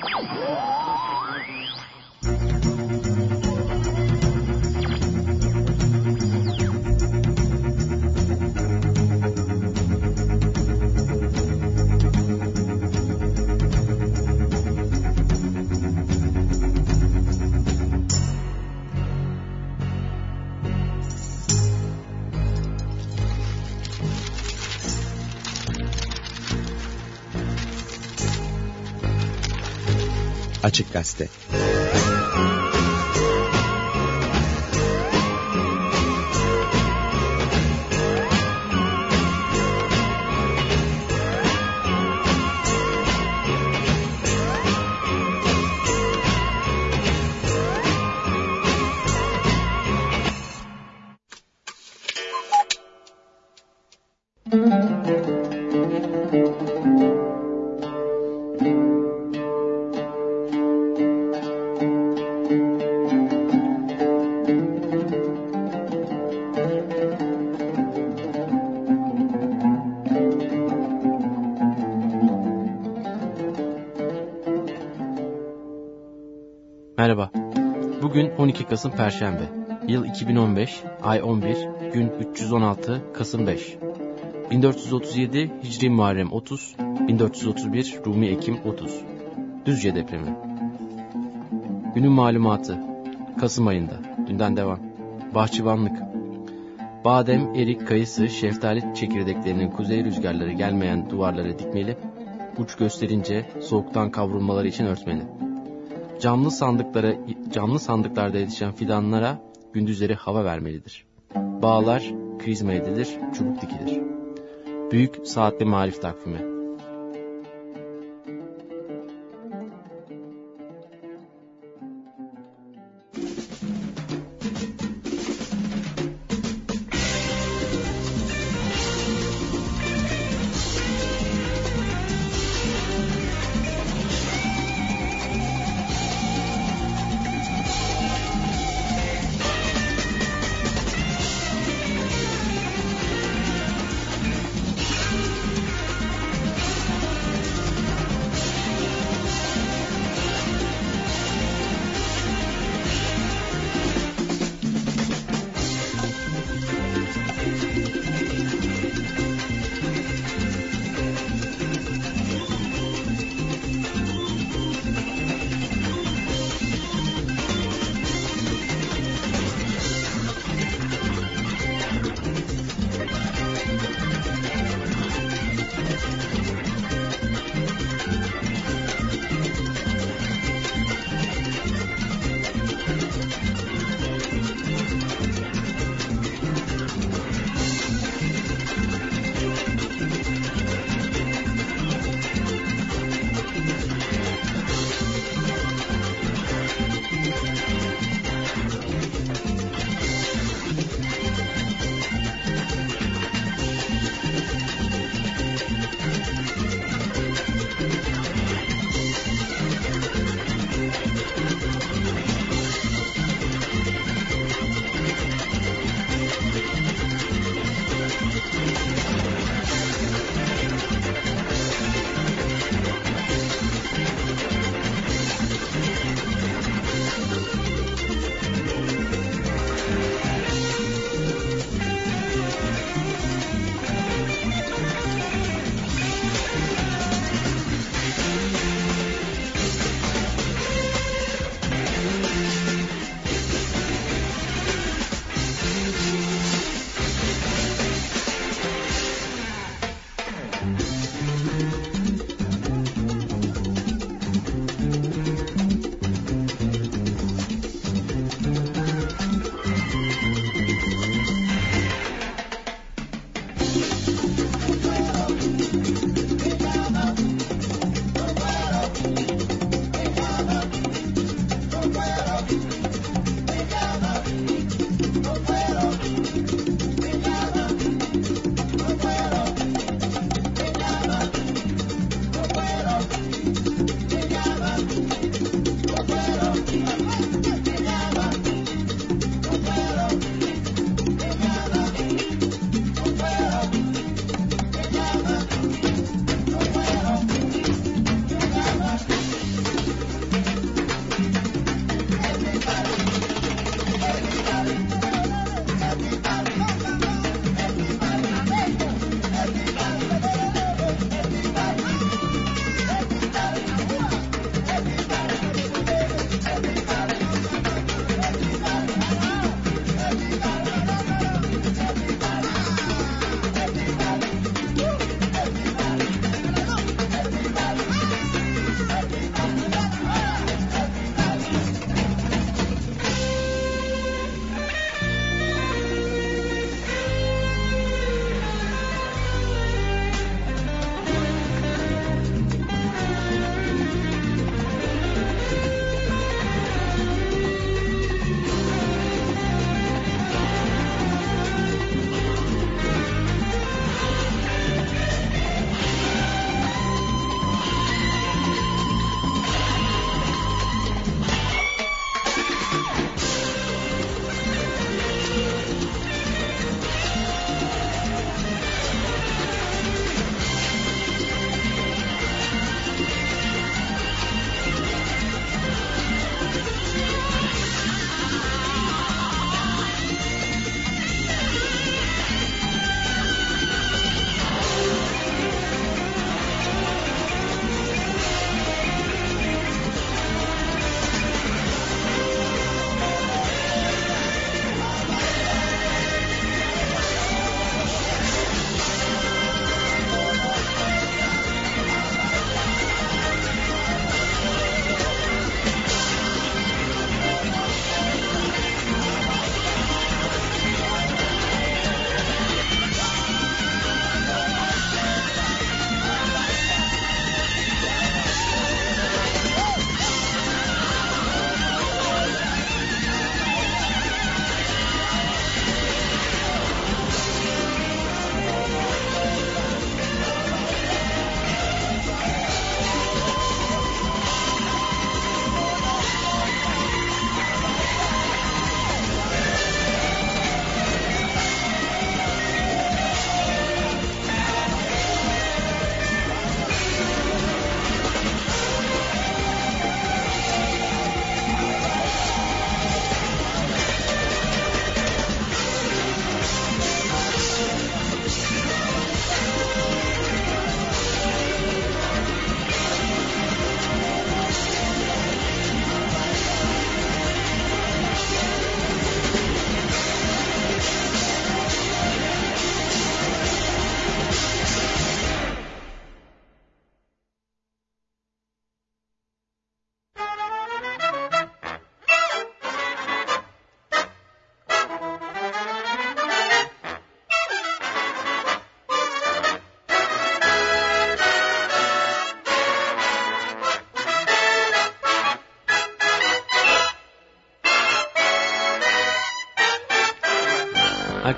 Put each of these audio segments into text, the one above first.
Whoa! Açık Gazete Merhaba. Kasım Perşembe. Yıl 2015, ay 11, gün 316, Kasım 5. 1437 Hicri Muharrem 30, 1431 Rumi Ekim 30. Düzce depremi. Günün malumatı. Kasım ayında. Dünden devam. Bahçıvanlık. Badem, erik, kayısı, şeftali çekirdeklerinin kuzey rüzgarları gelmeyen duvarlara dikmeli, uç gösterince soğuktan kavrulmaları için örtmeli. Camlı sandıklara, camlı sandıklarda yetişen fidanlara gündüzleri hava vermelidir. Bağlar krizma edilir, çubuk dikilir. Büyük Saatli Marif Takvimi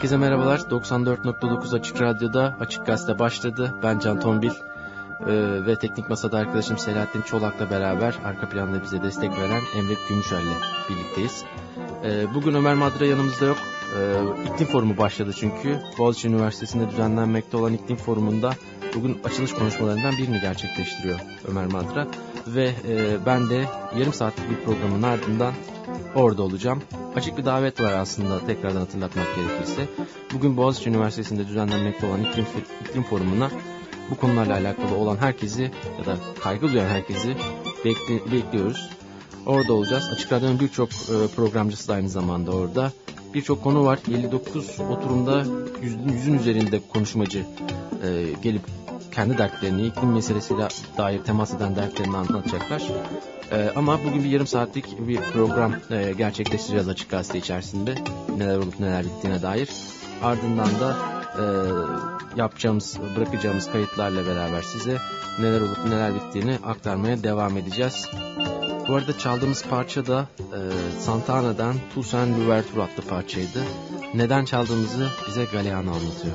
Herkese merhabalar. 94.9 Açık Radyo'da Açık Gazete başladı. Ben Can Tombil ee, ve teknik masada arkadaşım Selahattin Çolak'la beraber arka planda bize destek veren Emre Gümüşer'le birlikteyiz. Ee, bugün Ömer Madra yanımızda yok. Ee, iklim forumu başladı çünkü. Boğaziçi Üniversitesi'nde düzenlenmekte olan iklim forumunda bugün açılış konuşmalarından birini gerçekleştiriyor Ömer Madra. Ve e, ben de yarım saatlik bir programın ardından orada olacağım. Açık bir davet var aslında tekrardan hatırlatmak gerekirse. Bugün Boğaziçi Üniversitesi'nde düzenlenmekte olan iklim, iklim forumuna bu konularla alakalı olan herkesi ya da kaygı duyan herkesi bekli, bekliyoruz. Orada olacağız. Açık Radyo'nun birçok e, programcısı da aynı zamanda orada. Birçok konu var. 59 oturumda yüzün, yüzün üzerinde konuşmacı e, gelip kendi dertlerini, iklim meselesiyle dair temas eden dertlerini anlatacaklar. Ee, ama bugün bir yarım saatlik bir program e, gerçekleştireceğiz Açık Gazete içerisinde. Neler olup neler bittiğine dair. Ardından da e, yapacağımız, bırakacağımız kayıtlarla beraber size neler olup neler bittiğini aktarmaya devam edeceğiz. Bu arada çaldığımız parça da e, Santana'dan Toussaint Louverture adlı parçaydı. Neden çaldığımızı bize Galeano anlatıyor.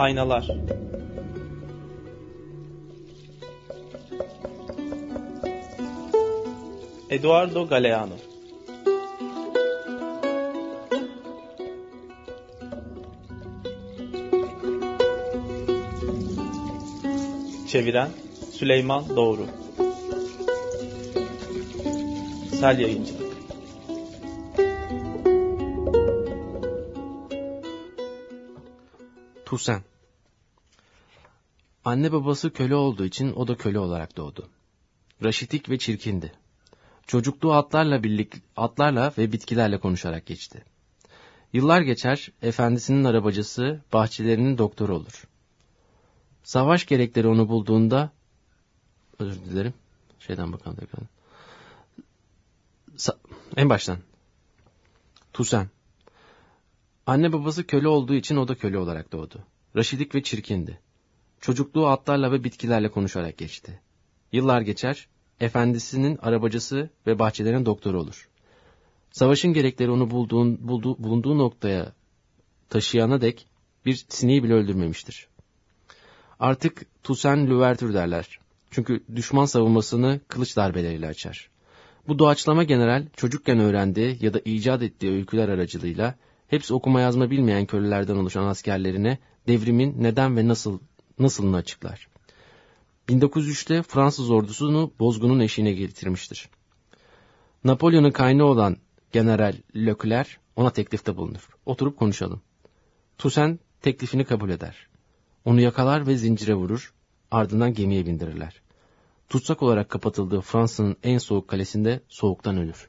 Aynalar. Eduardo Galeano. Çeviren Süleyman Doğru. Sel Yayıncı Tusen Anne babası köle olduğu için o da köle olarak doğdu. Raşitik ve çirkindi. Çocukluğu atlarla birlik, atlarla ve bitkilerle konuşarak geçti. Yıllar geçer, efendisinin arabacısı, bahçelerinin doktoru olur. Savaş gerekleri onu bulduğunda, özür dilerim, şeyden bakalım en baştan. Tusen. Anne babası köle olduğu için o da köle olarak doğdu. Raşidik ve çirkindi. Çocukluğu atlarla ve bitkilerle konuşarak geçti. Yıllar geçer, efendisinin arabacısı ve bahçelerin doktoru olur. Savaşın gerekleri onu bulduğun, bulduğu, bulunduğu noktaya taşıyana dek bir sineği bile öldürmemiştir. Artık Toussaint Louverture derler. Çünkü düşman savunmasını kılıç darbeleriyle açar. Bu doğaçlama general çocukken öğrendiği ya da icat ettiği öyküler aracılığıyla hepsi okuma yazma bilmeyen kölelerden oluşan askerlerine devrimin neden ve nasıl nasılını açıklar. 1903'te Fransız ordusunu bozgunun eşiğine getirmiştir. Napolyon'un kaynağı olan General Leclerc ona teklifte bulunur. Oturup konuşalım. Toussaint teklifini kabul eder. Onu yakalar ve zincire vurur, ardından gemiye bindirirler. Tutsak olarak kapatıldığı Fransa'nın en soğuk kalesinde soğuktan ölür.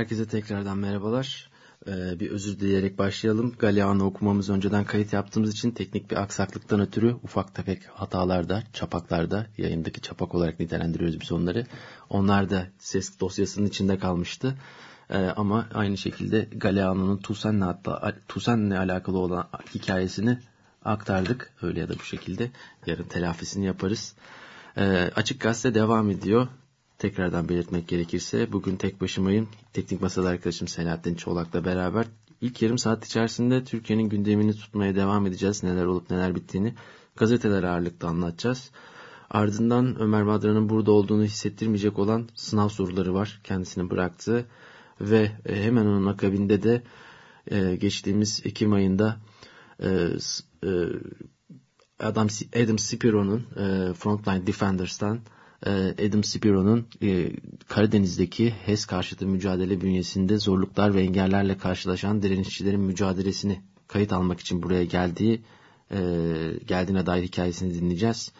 Herkese tekrardan merhabalar. Ee, bir özür dileyerek başlayalım. Galeano okumamız önceden kayıt yaptığımız için teknik bir aksaklıktan ötürü ufak tefek hatalarda, çapaklarda, yayındaki çapak olarak nitelendiriyoruz biz onları. Onlar da ses dosyasının içinde kalmıştı. Ee, ama aynı şekilde Galeano'nun Toussaint'le Toussaint'le alakalı olan hikayesini aktardık. Öyle ya da bu şekilde yarın telafisini yaparız. Ee, açık gazete devam ediyor. Tekrardan belirtmek gerekirse bugün tek başımayım. Teknik masada arkadaşım Selahattin Çolak'la beraber ilk yarım saat içerisinde Türkiye'nin gündemini tutmaya devam edeceğiz. Neler olup neler bittiğini gazeteler ağırlıkta anlatacağız. Ardından Ömer Madra'nın burada olduğunu hissettirmeyecek olan sınav soruları var kendisini bıraktığı ve e, hemen onun akabinde de e, geçtiğimiz Ekim ayında e, Adam, Adam Spiro'nun Frontline Defenders'tan Adam Spiro'nun e, Karadeniz'deki HES karşıtı mücadele bünyesinde zorluklar ve engellerle karşılaşan direnişçilerin mücadelesini kayıt almak için buraya geldiği e, geldiğine dair hikayesini dinleyeceğiz.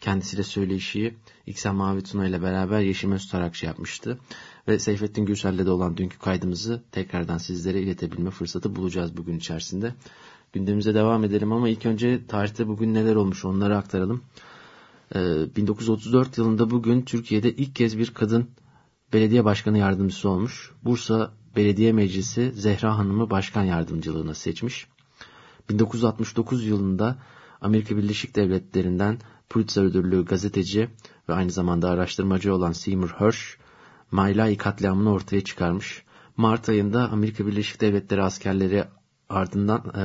Kendisiyle söyleşiyi İksen Mavi Tuna ile beraber Yeşim Öztarakçı yapmıştı. Ve Seyfettin Gürsel'le de olan dünkü kaydımızı tekrardan sizlere iletebilme fırsatı bulacağız bugün içerisinde. Gündemimize devam edelim ama ilk önce tarihte bugün neler olmuş onları aktaralım. 1934 yılında bugün Türkiye'de ilk kez bir kadın belediye başkanı yardımcısı olmuş. Bursa Belediye Meclisi Zehra Hanım'ı başkan yardımcılığına seçmiş. 1969 yılında Amerika Birleşik Devletleri'nden Pulitzer ödüllü gazeteci ve aynı zamanda araştırmacı olan Seymour Hersh, Maylai katliamını ortaya çıkarmış. Mart ayında Amerika Birleşik Devletleri askerleri ardından e,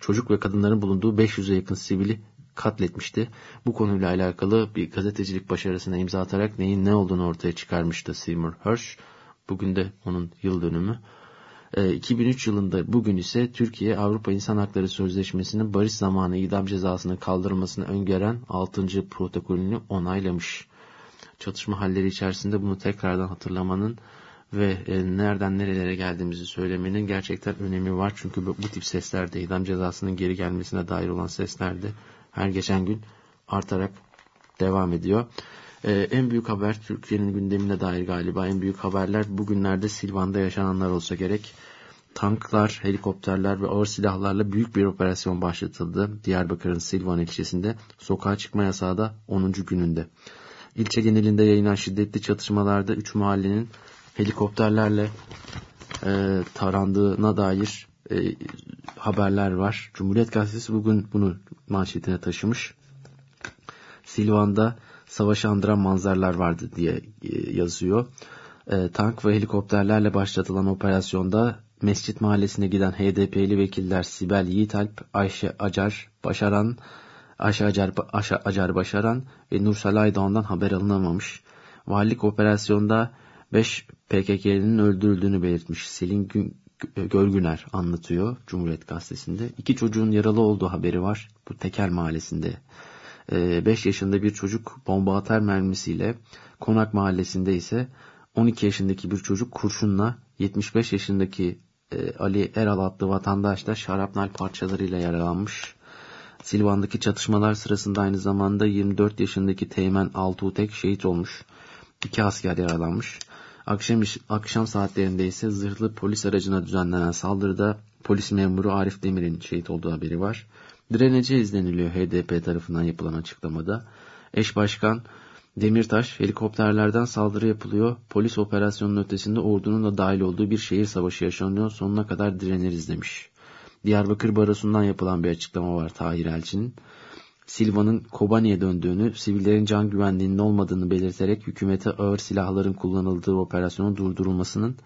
çocuk ve kadınların bulunduğu 500'e yakın sivili katletmişti. Bu konuyla alakalı bir gazetecilik başarısına imza atarak neyin ne olduğunu ortaya çıkarmıştı Seymour Hersh. Bugün de onun yıl dönümü. 2003 yılında bugün ise Türkiye Avrupa İnsan Hakları Sözleşmesi'nin barış zamanı idam cezasının kaldırılmasını öngören 6. protokolünü onaylamış. Çatışma halleri içerisinde bunu tekrardan hatırlamanın ve e, nereden nerelere geldiğimizi söylemenin gerçekten önemi var. Çünkü bu tip seslerde idam cezasının geri gelmesine dair olan seslerde her geçen gün artarak devam ediyor. Ee, en büyük haber Türkiye'nin gündemine dair galiba en büyük haberler bugünlerde Silvan'da yaşananlar olsa gerek. Tanklar, helikopterler ve ağır silahlarla büyük bir operasyon başlatıldı. Diyarbakır'ın Silvan ilçesinde sokağa çıkma yasağı da 10. gününde. İlçe genelinde yayılan şiddetli çatışmalarda 3 mahallenin helikopterlerle e, tarandığına dair e, haberler var. Cumhuriyet Gazetesi bugün bunu manşetine taşımış. Silvan'da savaşı andıran manzaralar vardı diye e, yazıyor. E, tank ve helikopterlerle başlatılan operasyonda Mescit Mahallesi'ne giden HDP'li vekiller Sibel Yiğitalp, Ayşe Acar Başaran, Ayşe Acar, Ayşe Acar Başaran ve Nursel Aydoğan'dan haber alınamamış. Valilik operasyonda 5 PKK'nin öldürüldüğünü belirtmiş. Selin Gün Görgüner anlatıyor Cumhuriyet Gazetesi'nde. İki çocuğun yaralı olduğu haberi var. Bu Tekel Mahallesi'nde 5 ee, yaşında bir çocuk bomba atar mermisiyle, Konak mahallesinde ise 12 yaşındaki bir çocuk kurşunla 75 yaşındaki e, Ali Eral adlı vatandaş da şarapnel parçalarıyla yaralanmış. Silvan'daki çatışmalar sırasında aynı zamanda 24 yaşındaki Teğmen Altuğtek şehit olmuş. İki asker yaralanmış. Akşam, akşam saatlerinde ise zırhlı polis aracına düzenlenen saldırıda polis memuru Arif Demir'in şehit olduğu haberi var. Direnece izleniliyor HDP tarafından yapılan açıklamada. Eş başkan Demirtaş helikopterlerden saldırı yapılıyor. Polis operasyonunun ötesinde ordunun da dahil olduğu bir şehir savaşı yaşanıyor. Sonuna kadar direniriz demiş. Diyarbakır Barosu'ndan yapılan bir açıklama var Tahir Elçi'nin. Silva'nın Kobani'ye döndüğünü, sivillerin can güvenliğinin olmadığını belirterek hükümete ağır silahların kullanıldığı operasyonun durdurulmasının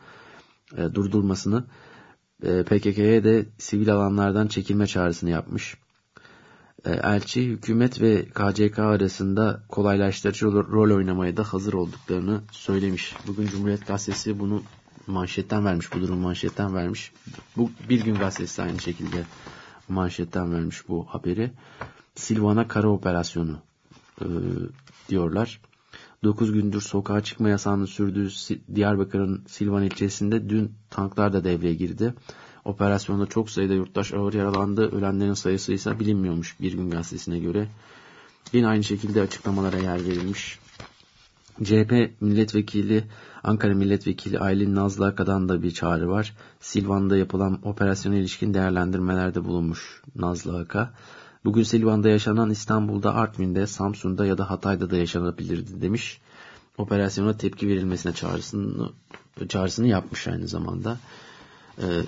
e, durdurulmasını e, PKK'ye de sivil alanlardan çekilme çağrısını yapmış. E, elçi hükümet ve KCK arasında kolaylaştırıcı rol oynamaya da hazır olduklarını söylemiş. Bugün Cumhuriyet Gazetesi bunu manşetten vermiş, bu durum manşetten vermiş. Bu Bir Gün Gazetesi aynı şekilde manşetten vermiş bu haberi. Silvana Kara Operasyonu e, diyorlar. 9 gündür sokağa çıkma yasağının sürdüğü Diyarbakır'ın Silvan ilçesinde dün tanklar da devreye girdi. Operasyonda çok sayıda yurttaş ağır yaralandı. Ölenlerin sayısı ise bilinmiyormuş bir gün gazetesine göre. Yine aynı şekilde açıklamalara yer verilmiş. CHP milletvekili, Ankara milletvekili Aylin Nazlı Aka'dan da bir çağrı var. Silvan'da yapılan operasyona ilişkin değerlendirmelerde bulunmuş Nazlı Aka. Bugün Silvan'da yaşanan İstanbul'da, Artvin'de, Samsun'da ya da Hatay'da da yaşanabilirdi demiş. Operasyona tepki verilmesine çağrısını, çağrısını yapmış aynı zamanda. Ee,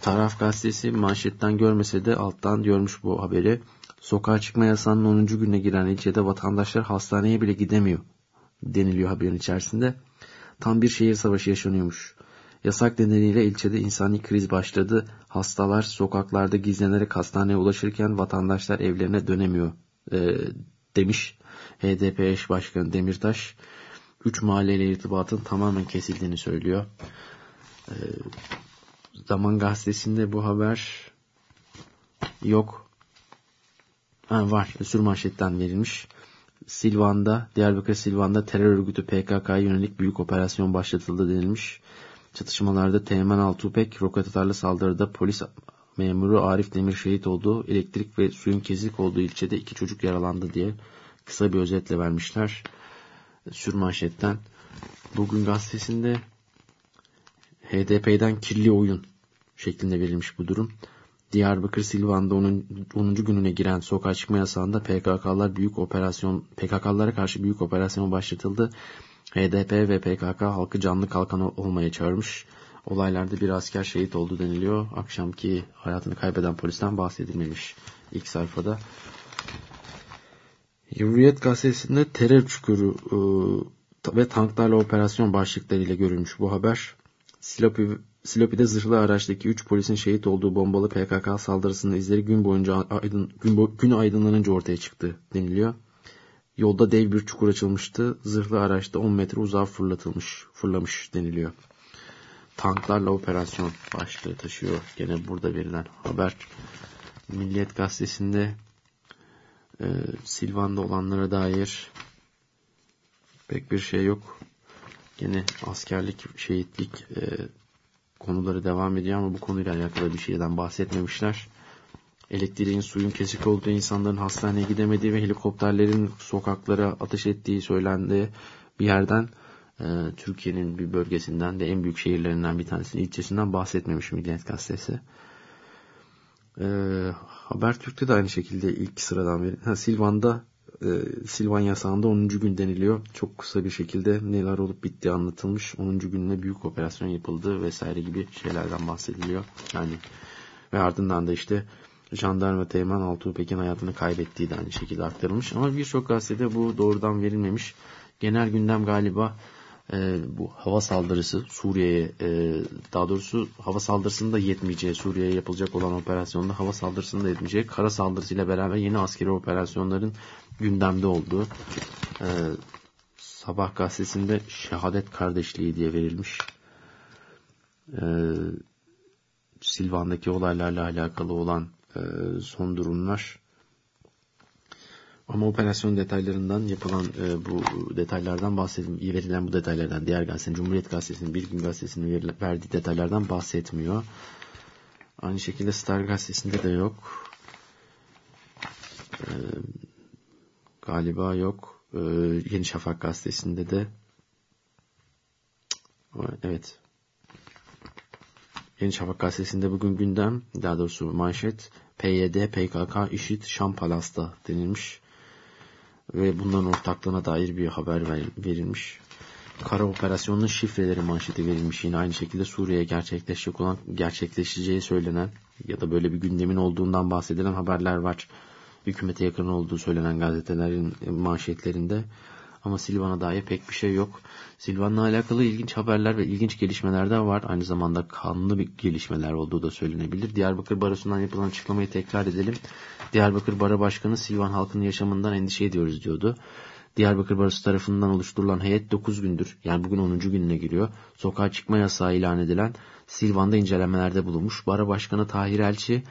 Taraf gazetesi manşetten görmese de alttan görmüş bu haberi. Sokağa çıkma yasağının 10. gününe giren ilçede vatandaşlar hastaneye bile gidemiyor deniliyor haberin içerisinde. Tam bir şehir savaşı yaşanıyormuş. Yasak nedeniyle ilçede insani kriz başladı. Hastalar sokaklarda gizlenerek hastaneye ulaşırken vatandaşlar evlerine dönemiyor e, demiş HDP eş başkanı Demirtaş. Üç mahalleyle irtibatın tamamen kesildiğini söylüyor. E, Zaman gazetesinde bu haber yok. Ha, var. Sür manşetten verilmiş. Silvan'da, Diyarbakır Silvan'da terör örgütü PKK'ya yönelik büyük operasyon başlatıldı denilmiş. Çatışmalarda Teğmen Altupek roket atarlı saldırıda polis memuru Arif Demir şehit oldu. Elektrik ve suyun kesik olduğu ilçede iki çocuk yaralandı diye kısa bir özetle vermişler. Sürmanşetten. Bugün gazetesinde HDP'den kirli oyun şeklinde verilmiş bu durum. Diyarbakır Silvan'da 10. 10. gününe giren sokağa çıkma yasağında PKK'lar büyük operasyon PKK'lara karşı büyük operasyon başlatıldı. HDP ve PKK halkı canlı kalkan olmaya çağırmış. Olaylarda bir asker şehit oldu deniliyor. Akşamki hayatını kaybeden polisten bahsedilmemiş ilk sayfada. Hürriyet gazetesinde terör çukuru e, ve tanklarla operasyon başlıklarıyla görülmüş bu haber. Silopi, Silopi'de zırhlı araçtaki 3 polisin şehit olduğu bombalı PKK saldırısının izleri gün boyunca aydın, gün, gün aydınlanınca ortaya çıktı deniliyor. Yolda dev bir çukur açılmıştı. Zırhlı araçta 10 metre uzağa fırlatılmış, fırlamış deniliyor. Tanklarla operasyon başlığı taşıyor. Gene burada verilen haber. Milliyet gazetesinde e, Silvan'da olanlara dair pek bir şey yok. Gene askerlik, şehitlik e, konuları devam ediyor ama bu konuyla alakalı bir şeyden bahsetmemişler. Elektriğin, suyun kesik olduğu, insanların hastaneye gidemediği ve helikopterlerin sokaklara ateş ettiği söylendi bir yerden e, Türkiye'nin bir bölgesinden de en büyük şehirlerinden bir tanesinin ilçesinden bahsetmemiş Milliyet Gazetesi. E, Habertürk'te de aynı şekilde ilk sıradan verin. Ha, Silvan'da e, Silvan yasağında 10. gün deniliyor. Çok kısa bir şekilde neler olup bittiği anlatılmış. 10. gününe büyük operasyon yapıldı vesaire gibi şeylerden bahsediliyor. Yani ve ardından da işte jandarma Teğmen Altuğpek'in hayatını kaybettiği de aynı şekilde aktarılmış. Ama birçok gazetede bu doğrudan verilmemiş. Genel gündem galiba e, bu hava saldırısı Suriye'ye e, daha doğrusu hava saldırısında yetmeyeceği Suriye'ye yapılacak olan operasyonda hava saldırısında yetmeyeceği kara saldırısıyla beraber yeni askeri operasyonların gündemde olduğu e, Sabah gazetesinde şehadet kardeşliği diye verilmiş. E, Silvan'daki olaylarla alakalı olan son durumlar ama operasyon detaylarından yapılan e, bu detaylardan bahsedin, verilen bu detaylardan diğer gazetenin, Cumhuriyet Gazetesi'nin, Bir Gün Gazetesi'nin verdiği detaylardan bahsetmiyor. Aynı şekilde Star Gazetesi'nde de yok. E, galiba yok. E, Yeni Şafak Gazetesi'nde de evet. Yeni Şafak Gazetesi'nde bugün gündem, daha doğrusu manşet PYD, PKK, IŞİD, Şam Palas'ta denilmiş ve bunların ortaklığına dair bir haber verilmiş. Kara operasyonunun şifreleri manşeti verilmiş. Yine aynı şekilde Suriye'ye gerçekleşecek olan, gerçekleşeceği söylenen ya da böyle bir gündemin olduğundan bahsedilen haberler var. Hükümete yakın olduğu söylenen gazetelerin manşetlerinde. Ama Silvan'a dair pek bir şey yok. Silvan'la alakalı ilginç haberler ve ilginç gelişmeler de var. Aynı zamanda kanlı bir gelişmeler olduğu da söylenebilir. Diyarbakır Barosu'ndan yapılan açıklamayı tekrar edelim. Diyarbakır Baro Başkanı Silvan halkının yaşamından endişe ediyoruz diyordu. Diyarbakır Barosu tarafından oluşturulan heyet 9 gündür yani bugün 10. gününe giriyor. Sokağa çıkma yasağı ilan edilen Silvan'da incelemelerde bulunmuş. Baro Başkanı Tahir Elçi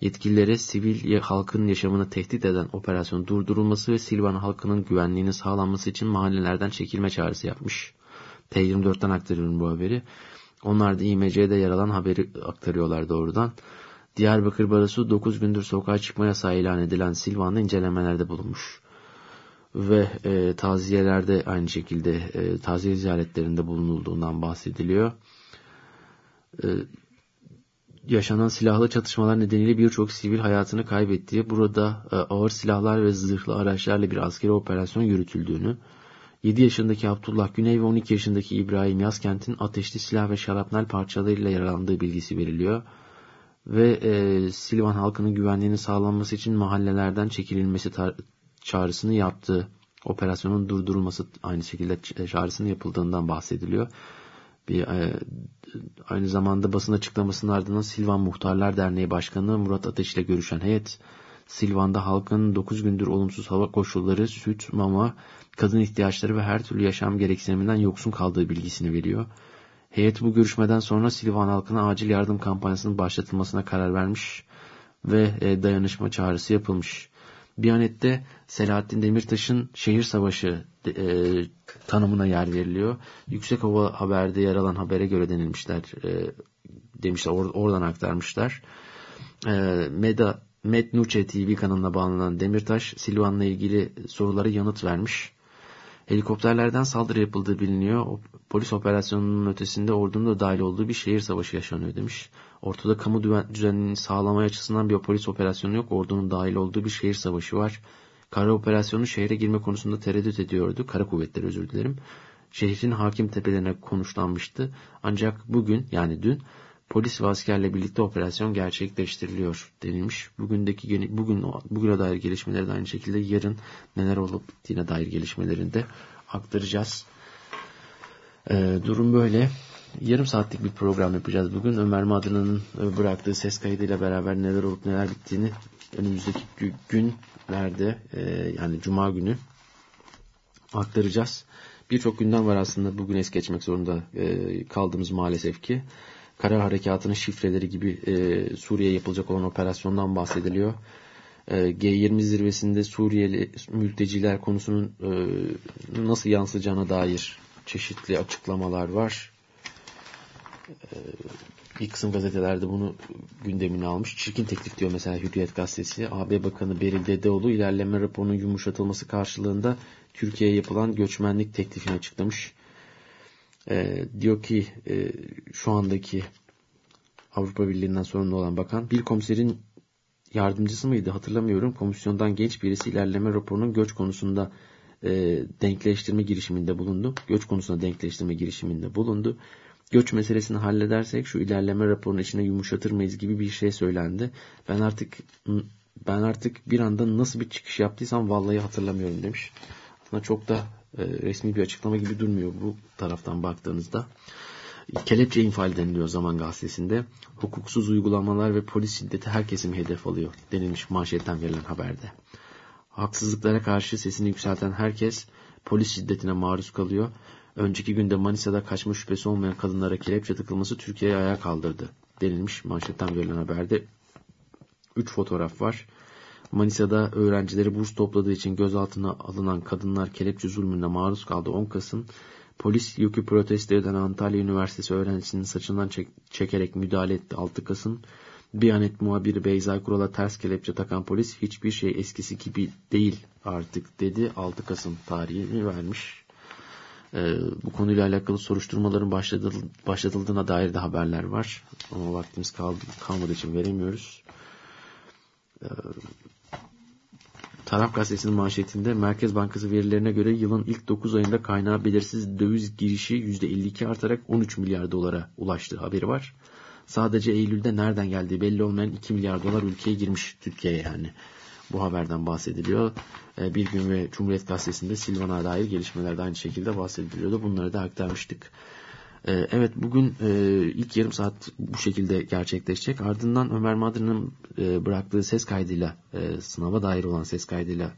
yetkililere sivil halkın yaşamını tehdit eden operasyonun durdurulması ve Silvan halkının güvenliğinin sağlanması için mahallelerden çekilme çağrısı yapmış. T24'ten aktarıyorum bu haberi. Onlar da İMC'de yer alan haberi aktarıyorlar doğrudan. Diyarbakır Barosu 9 gündür sokağa çıkma yasağı ilan edilen Silvan'da incelemelerde bulunmuş. Ve e, taziyelerde aynı şekilde e, taziye ziyaretlerinde bulunulduğundan bahsediliyor. E, yaşanan silahlı çatışmalar nedeniyle birçok sivil hayatını kaybettiği, burada e, ağır silahlar ve zırhlı araçlarla bir askeri operasyon yürütüldüğünü, 7 yaşındaki Abdullah Güney ve 12 yaşındaki İbrahim Yazkent'in ateşli silah ve şarapnel parçalarıyla yaralandığı bilgisi veriliyor. Ve e, Silvan halkının güvenliğini sağlanması için mahallelerden çekililmesi çağrısını yaptığı, operasyonun durdurulması aynı şekilde çağrısını yapıldığından bahsediliyor. Bir, e, aynı zamanda basın açıklamasının ardından Silvan Muhtarlar Derneği Başkanı Murat Ateş ile görüşen heyet, Silvan'da halkın 9 gündür olumsuz hava koşulları, süt, mama, kadın ihtiyaçları ve her türlü yaşam gereksiniminden yoksun kaldığı bilgisini veriyor. Heyet bu görüşmeden sonra Silvan halkına acil yardım kampanyasının başlatılmasına karar vermiş ve e, dayanışma çağrısı yapılmış. Biyanet'te Selahattin Demirtaş'ın şehir savaşı e, tanımına yer veriliyor. Yüksek Hava Haber'de yer alan habere göre denilmişler. E, demişler or, oradan aktarmışlar. E, Meda Met Nuçe TV kanalına bağlanan Demirtaş Silvan'la ilgili sorulara yanıt vermiş. Helikopterlerden saldırı yapıldığı biliniyor. O, polis operasyonunun ötesinde ordunun da dahil olduğu bir şehir savaşı yaşanıyor demiş. Ortada kamu düzenini sağlamaya açısından bir polis operasyonu yok. Ordunun dahil olduğu bir şehir savaşı var. Kara operasyonu şehre girme konusunda tereddüt ediyordu. Kara kuvvetleri özür dilerim. Şehrin hakim tepelerine konuşlanmıştı. Ancak bugün yani dün polis ve askerle birlikte operasyon gerçekleştiriliyor denilmiş. Bugündeki bugün bugüne dair gelişmeleri de aynı şekilde yarın neler olup bittiğine dair gelişmelerini de aktaracağız. Ee, durum böyle. Yarım saatlik bir program yapacağız bugün. Ömer Madran'ın bıraktığı ses kaydıyla beraber neler olup neler bittiğini önümüzdeki günlerde e, yani Cuma günü aktaracağız. Birçok günden var aslında bugün es geçmek zorunda e, kaldığımız maalesef ki. Kara Harekatı'nın şifreleri gibi e, Suriye'ye yapılacak olan operasyondan bahsediliyor. E, G20 zirvesinde Suriyeli mülteciler konusunun e, nasıl yansıyacağına dair çeşitli açıklamalar var. E, bir kısım gazetelerde bunu gündemine almış. Çirkin teklif diyor mesela Hürriyet gazetesi. AB Bakanı Beril Dedeoğlu ilerleme raporunun yumuşatılması karşılığında Türkiye'ye yapılan göçmenlik teklifini açıklamış. E, diyor ki e, şu andaki Avrupa Birliği'nden sorumlu olan bakan bir komiserin yardımcısı mıydı hatırlamıyorum. Komisyondan genç birisi ilerleme raporunun göç konusunda e, denkleştirme girişiminde bulundu. Göç konusunda denkleştirme girişiminde bulundu. Göç meselesini halledersek şu ilerleme raporunun içine yumuşatır mıyız gibi bir şey söylendi. Ben artık ben artık bir anda nasıl bir çıkış yaptıysam vallahi hatırlamıyorum demiş. Aslında çok da resmi bir açıklama gibi durmuyor bu taraftan baktığınızda. Kelepçe infial deniliyor Zaman Gazetesi'nde. Hukuksuz uygulamalar ve polis şiddeti herkesi mi hedef alıyor denilmiş manşetten verilen haberde. Haksızlıklara karşı sesini yükselten herkes polis şiddetine maruz kalıyor. Önceki günde Manisa'da kaçma şüphesi olmayan kadınlara kelepçe takılması Türkiye'ye ayağa kaldırdı denilmiş manşetten verilen haberde. Üç fotoğraf var. Manisa'da öğrencileri burs topladığı için gözaltına alınan kadınlar kelepçe zulmüne maruz kaldı 10 Kasım. Polis yükü protesto eden Antalya Üniversitesi öğrencisinin saçından çek çekerek müdahale etti 6 Kasım. Biyanet muhabiri Beyza Kural'a ters kelepçe takan polis hiçbir şey eskisi gibi değil artık dedi 6 Kasım tarihini vermiş. Ee, bu konuyla alakalı soruşturmaların başlatıldığına dair de haberler var. Ama vaktimiz kaldı, kalmadığı için veremiyoruz. Ee, Taraf gazetesinin manşetinde Merkez Bankası verilerine göre yılın ilk 9 ayında kaynağı belirsiz döviz girişi %52 artarak 13 milyar dolara ulaştığı haberi var. Sadece Eylül'de nereden geldiği belli olmayan 2 milyar dolar ülkeye girmiş Türkiye'ye yani. Bu haberden bahsediliyor. Ee, bir gün ve Cumhuriyet Gazetesi'nde Silvan'a dair gelişmeler de aynı şekilde bahsediliyordu. Bunları da aktarmıştık. Ee, evet bugün e, ilk yarım saat bu şekilde gerçekleşecek. Ardından Ömer Madri'nin e, bıraktığı ses kaydıyla e, sınava dair olan ses kaydıyla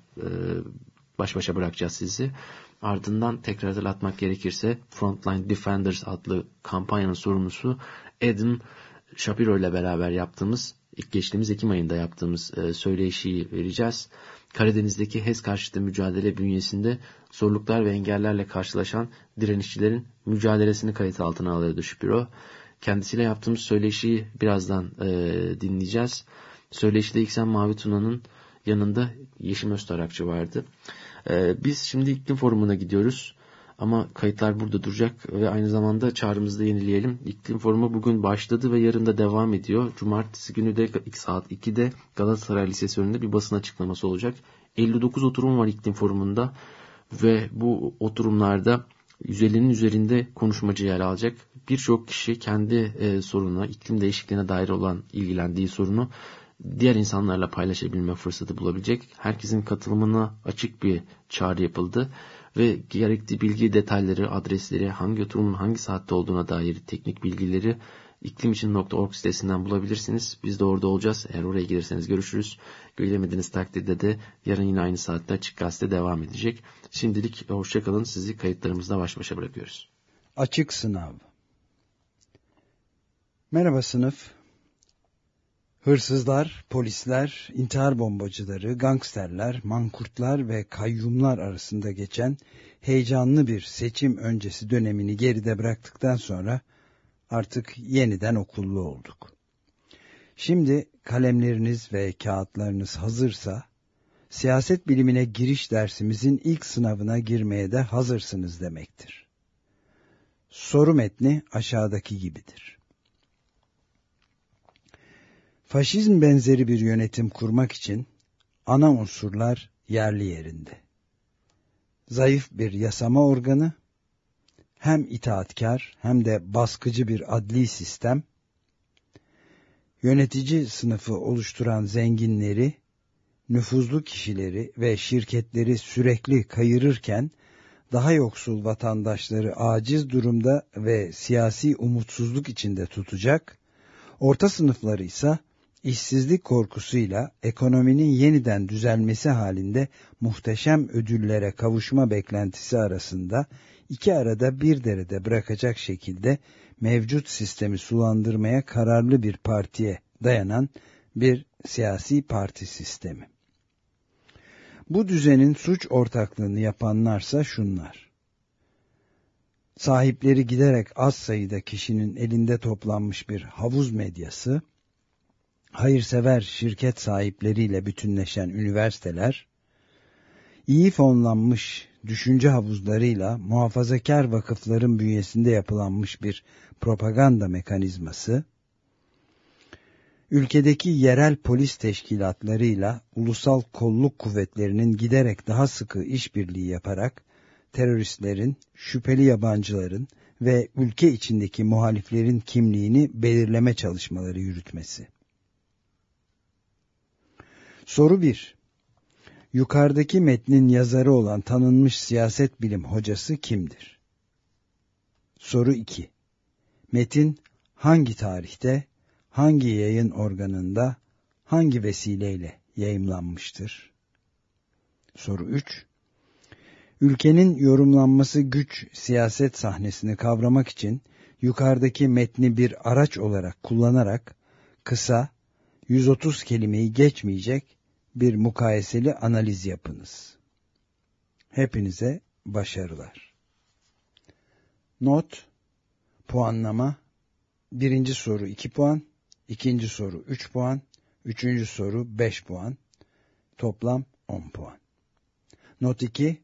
baş başa bırakacağız sizi. Ardından tekrar hatırlatmak gerekirse Frontline Defenders adlı kampanyanın sorumlusu Adam Shapiro ile beraber yaptığımız geçtiğimiz Ekim ayında yaptığımız söyleşiyi vereceğiz. Karadeniz'deki HES karşıtı mücadele bünyesinde zorluklar ve engellerle karşılaşan direnişçilerin mücadelesini kayıt altına alıyordu Şüpiro. Kendisiyle yaptığımız söyleşiyi birazdan e, dinleyeceğiz. Söyleşide İksen Mavi Tuna'nın yanında Yeşim Öztarakçı vardı. E, biz şimdi iklim forumuna gidiyoruz. Ama kayıtlar burada duracak ve aynı zamanda çağrımızı da yenileyelim. İklim forumu bugün başladı ve yarın da devam ediyor. Cumartesi günü de saat 2'de Galatasaray Lisesi önünde bir basın açıklaması olacak. 59 oturum var iklim forumunda ve bu oturumlarda 150'nin üzerinde konuşmacı yer alacak. Birçok kişi kendi e, sorununa, iklim değişikliğine dair olan ilgilendiği sorunu diğer insanlarla paylaşabilme fırsatı bulabilecek. Herkesin katılımına açık bir çağrı yapıldı ve gerekli bilgi detayları, adresleri, hangi oturumun hangi saatte olduğuna dair teknik bilgileri iklimicin.org sitesinden bulabilirsiniz. Biz de orada olacağız. Eğer oraya gelirseniz görüşürüz. Gelemediğiniz takdirde de yarın yine aynı saatte Açık Gazete devam edecek. Şimdilik hoşçakalın. Sizi kayıtlarımızla baş başa bırakıyoruz. Açık Sınav Merhaba sınıf. Hırsızlar, polisler, intihar bombacıları, gangsterler, mankurtlar ve kayyumlar arasında geçen heyecanlı bir seçim öncesi dönemini geride bıraktıktan sonra artık yeniden okullu olduk. Şimdi kalemleriniz ve kağıtlarınız hazırsa, siyaset bilimine giriş dersimizin ilk sınavına girmeye de hazırsınız demektir. Soru metni aşağıdaki gibidir. Faşizm benzeri bir yönetim kurmak için ana unsurlar yerli yerinde. Zayıf bir yasama organı, hem itaatkar hem de baskıcı bir adli sistem, yönetici sınıfı oluşturan zenginleri, nüfuzlu kişileri ve şirketleri sürekli kayırırken, daha yoksul vatandaşları aciz durumda ve siyasi umutsuzluk içinde tutacak, orta sınıfları ise işsizlik korkusuyla ekonominin yeniden düzelmesi halinde muhteşem ödüllere kavuşma beklentisi arasında iki arada bir derede bırakacak şekilde mevcut sistemi sulandırmaya kararlı bir partiye dayanan bir siyasi parti sistemi. Bu düzenin suç ortaklığını yapanlarsa şunlar. Sahipleri giderek az sayıda kişinin elinde toplanmış bir havuz medyası, hayırsever şirket sahipleriyle bütünleşen üniversiteler, iyi fonlanmış düşünce havuzlarıyla muhafazakar vakıfların bünyesinde yapılanmış bir propaganda mekanizması, ülkedeki yerel polis teşkilatlarıyla ulusal kolluk kuvvetlerinin giderek daha sıkı işbirliği yaparak teröristlerin, şüpheli yabancıların ve ülke içindeki muhaliflerin kimliğini belirleme çalışmaları yürütmesi. Soru 1. Yukarıdaki metnin yazarı olan tanınmış siyaset bilim hocası kimdir? Soru 2. Metin hangi tarihte, hangi yayın organında, hangi vesileyle yayımlanmıştır? Soru 3. Ülkenin yorumlanması güç siyaset sahnesini kavramak için yukarıdaki metni bir araç olarak kullanarak kısa, 130 kelimeyi geçmeyecek bir mukayeseli analiz yapınız. Hepinize başarılar. Not, puanlama, birinci soru 2 puan, ikinci soru 3 puan, üçüncü soru 5 puan, toplam 10 puan. Not 2,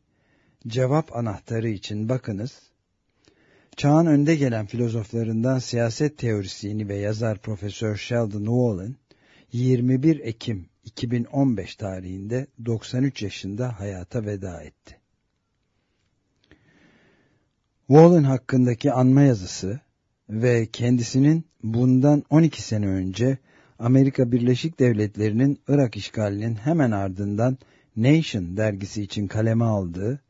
cevap anahtarı için bakınız. Çağın önde gelen filozoflarından siyaset teorisyeni ve yazar Profesör Sheldon Wallen, 21 Ekim 2015 tarihinde 93 yaşında hayata veda etti. Wallen hakkındaki anma yazısı ve kendisinin bundan 12 sene önce Amerika Birleşik Devletleri'nin Irak işgalinin hemen ardından Nation dergisi için kaleme aldığı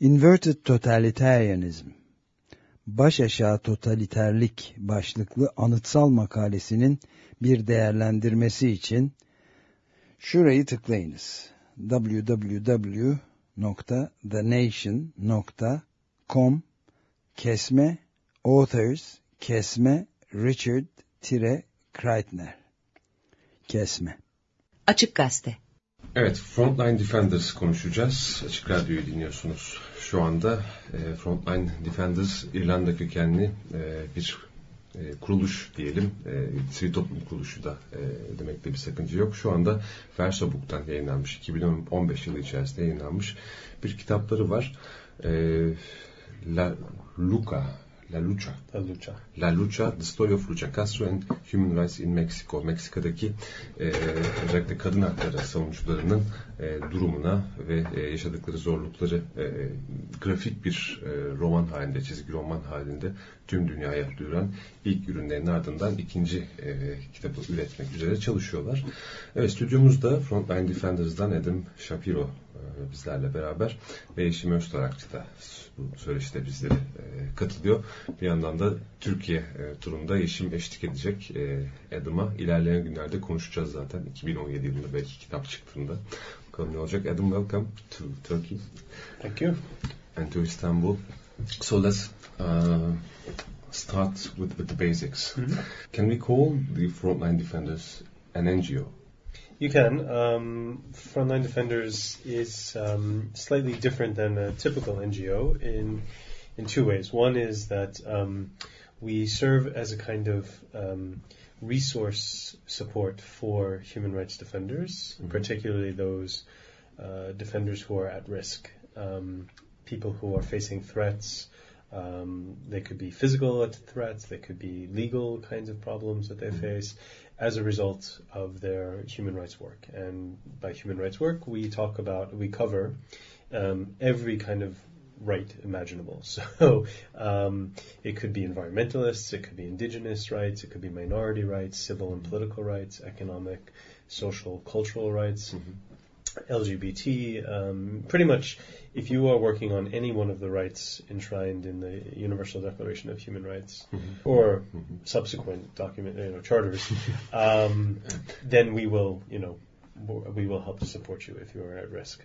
Inverted Totalitarianism, baş aşağı totaliterlik başlıklı anıtsal makalesinin bir değerlendirmesi için şurayı tıklayınız. www.thenation.com kesme authors kesme Richard tire Kreitner kesme. Açık Gazete Evet, Frontline Defenders konuşacağız. Açık Radyo'yu dinliyorsunuz. Şu anda e, Frontline Defenders İrlanda kökenli e, bir e, kuruluş diyelim. E, sivil toplum kuruluşu da e, demekte bir sakınca yok. Şu anda Versabuk'tan yayınlanmış, 2015 yılı içerisinde yayınlanmış bir kitapları var. E, La Luca La Lucha. La Lucha. La Lucha, The Story of Lucha Castro and Human Rights in Mexico. Meksika'daki e, özellikle kadın hakları savunucularının e, durumuna ve e, yaşadıkları zorlukları e, grafik bir e, roman halinde, çizgi roman halinde tüm dünyaya duyuran ilk ürünlerin ardından ikinci e, kitabı üretmek üzere çalışıyorlar. Evet, stüdyomuzda Frontline Defenders'dan Adam Shapiro e, bizlerle beraber ve Yeşim Öztarakçı da bu söyleşide bizlere e, katılıyor. Bir yandan da Türkiye e, turunda Yeşim eşlik edecek e, Adam'a. ilerleyen günlerde konuşacağız zaten. 2017 yılında belki kitap çıktığında. Bakalım ne olacak. Adam welcome to Turkey. Thank you. And to Istanbul. So let's uh, start with, with the basics. Mm -hmm. Can we call the frontline defenders an NGO? You can. Um, Frontline Defenders is um, slightly different than a typical NGO in in two ways. One is that um, we serve as a kind of um, resource support for human rights defenders, Mhm. particularly those uh, defenders who are at risk, um, people who are facing threats. Um, they could be physical threats, they could be legal kinds of problems that they Mhm. face as a result of their human rights work. And by human rights work, we talk about, we cover um, every kind of right imaginable. So um, it could be environmentalists, it could be indigenous rights, it could be minority rights, civil and political rights, economic, social, cultural rights. LGBT, um, pretty much if you are working on any one of the rights enshrined in the Universal Declaration of Human Rights or Mhm. subsequent document, you know, charters, um, then we will, you know, we will help to support you if you are at risk.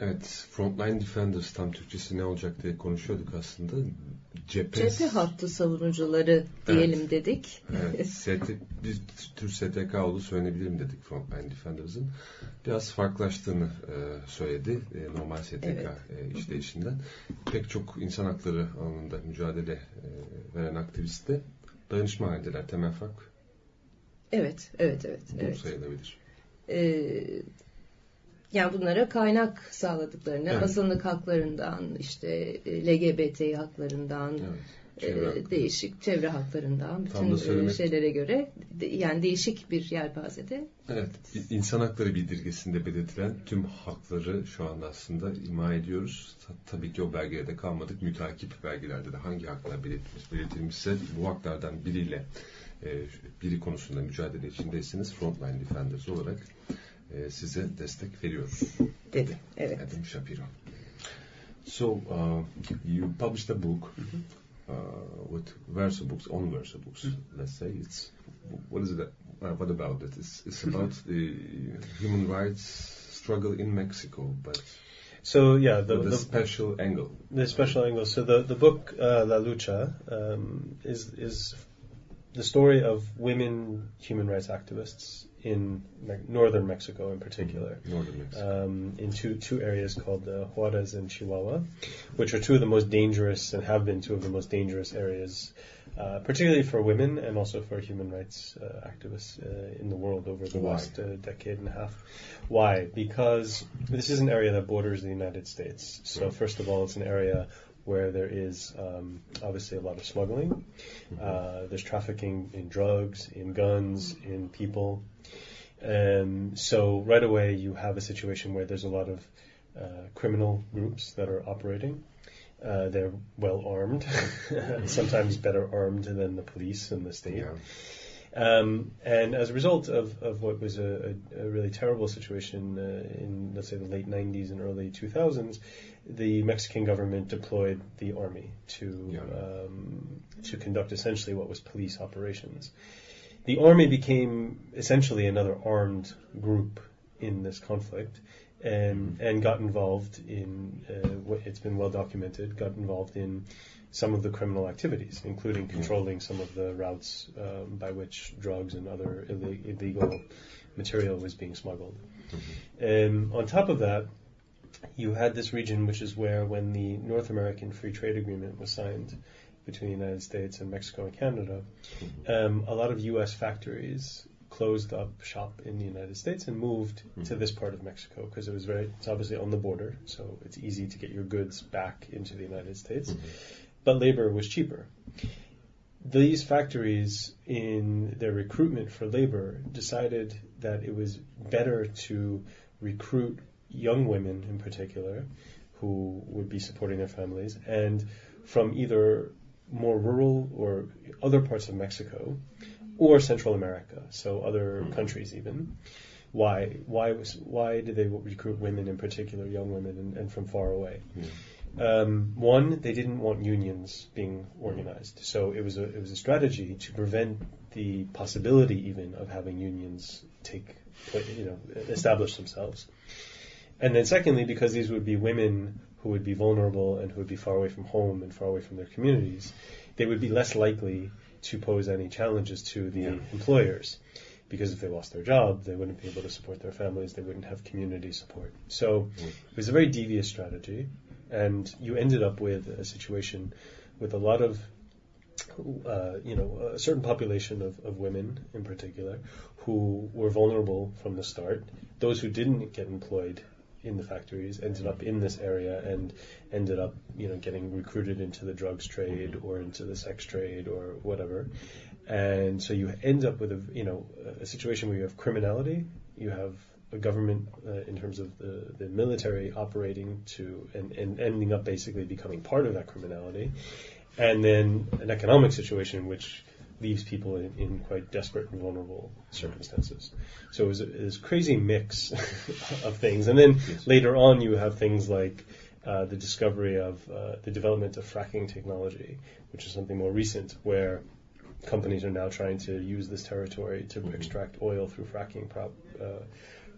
Evet, Frontline Defenders tam Türkçesi ne olacak diye konuşuyorduk aslında. Cephe, Cephe hattı savunucuları diyelim dedik. Evet, ST, bir tür STK olduğu söylenebilirim dedik Frontline Defenders'ın. Biraz farklılaştığını e, söyledi e, normal STK Evet. e, işleyişinden. Pek çok insan hakları alanında mücadele e, veren aktivist de dayanışma halindeler. Temel fark Evet, evet, evet. bu evet. sayılabilir. Ee, yani bunlara kaynak sağladıklarını, Evet. azınlık haklarından, işte e, LGBT haklarından, Evet. e, Çevre hakları. değişik çevre haklarından, Tam bütün e, söylemek- şeylere göre de- yani değişik bir yelpazede. Evet, insan hakları bildirgesinde belirtilen tüm hakları şu anda aslında ima ediyoruz. Ta- tabii ki o belgeye de kalmadık. Mütakip belgelerde de hangi haklar belirtilmiş, belirtilmişse bu haklardan biriyle e, biri konusunda mücadele içindeyseniz Frontline Defenders olarak e, size destek veriyoruz. Dedi. Evet. Adam Shapiro. So, uh, you published a book uh, with verso books, on verso books, let's say. It's what is it? Uh, what about it? It's, it's about the human rights struggle in Mexico, but So yeah, the, with a the, special angle. the special angle. So the the book uh, La Lucha um, is is the story of women human rights activists in Me- northern Mexico in particular. Northern Mexico. um, in two two areas called uh, Juarez and Chihuahua, which are two of the most dangerous and have been two of the most dangerous areas, uh, particularly for women and also for human rights uh, activists uh, in the world over the Why? last uh, decade and a half. Why? Because this is an area that borders the United States. So first of all, it's an area where there is um, obviously a lot of smuggling. Uh, there's trafficking in drugs, in guns, in people. Um, so right away you have a situation where there's a lot of uh, criminal groups that are operating. Uh, they're well armed, sometimes better armed than the police and the state. Yeah. Um, and as a result of, of what was a, a, a really terrible situation uh, in, let's say, the late 90s and early 2000s, the Mexican government deployed the army to Yeah. um, to conduct essentially what was police operations. The army became essentially another armed group in this conflict, and and got involved in uh, what it's been well documented. Got involved in some of the criminal activities, including controlling some of the routes um, by which drugs and other ille- illegal material was being smuggled. Um, on top of that, you had this region, which is where, when the North American Free Trade Agreement was signed between the United States and Mexico and Canada, um, a lot of U.S. factories closed up shop in the United States and moved to this part of Mexico because it was very, it's obviously on the border, so it's easy to get your goods back into the United States. But labor was cheaper. These factories, in their recruitment for labor, decided that it was better to recruit young women in particular who would be supporting their families and from either more rural or other parts of Mexico or Central America, so other countries even. Why? Why was? Why did they recruit women in particular, young women, and, and from far away? Um, one, they didn't want unions being organized, so it was a it was a strategy to prevent the possibility even of having unions take you know establish themselves. And then secondly, because these would be women who would be vulnerable and who would be far away from home and far away from their communities, they would be less likely to pose any challenges to the Yeah. employers because if they lost their job, they wouldn't be able to support their families, they wouldn't have community support. So it was a very devious strategy, and you ended up with a situation with a lot of uh, you know, a certain population of, of women in particular who were vulnerable from the start. Those who didn't get employed in the factories ended up in this area and ended up, you know, getting recruited into the drugs trade or into the sex trade or whatever. And so you end up with a, you know, a situation where you have criminality, you have a government uh, in terms of the, the military operating to and, and ending up basically becoming part of that criminality and then an economic situation in which leaves people in, in quite desperate and vulnerable circumstances. So it was a, this crazy mix of things. And then yes. later on, you have things like uh, the discovery of uh, the development of fracking technology, which is something more recent, where companies are now trying to use this territory to mm-hmm. extract oil through fracking pro- uh,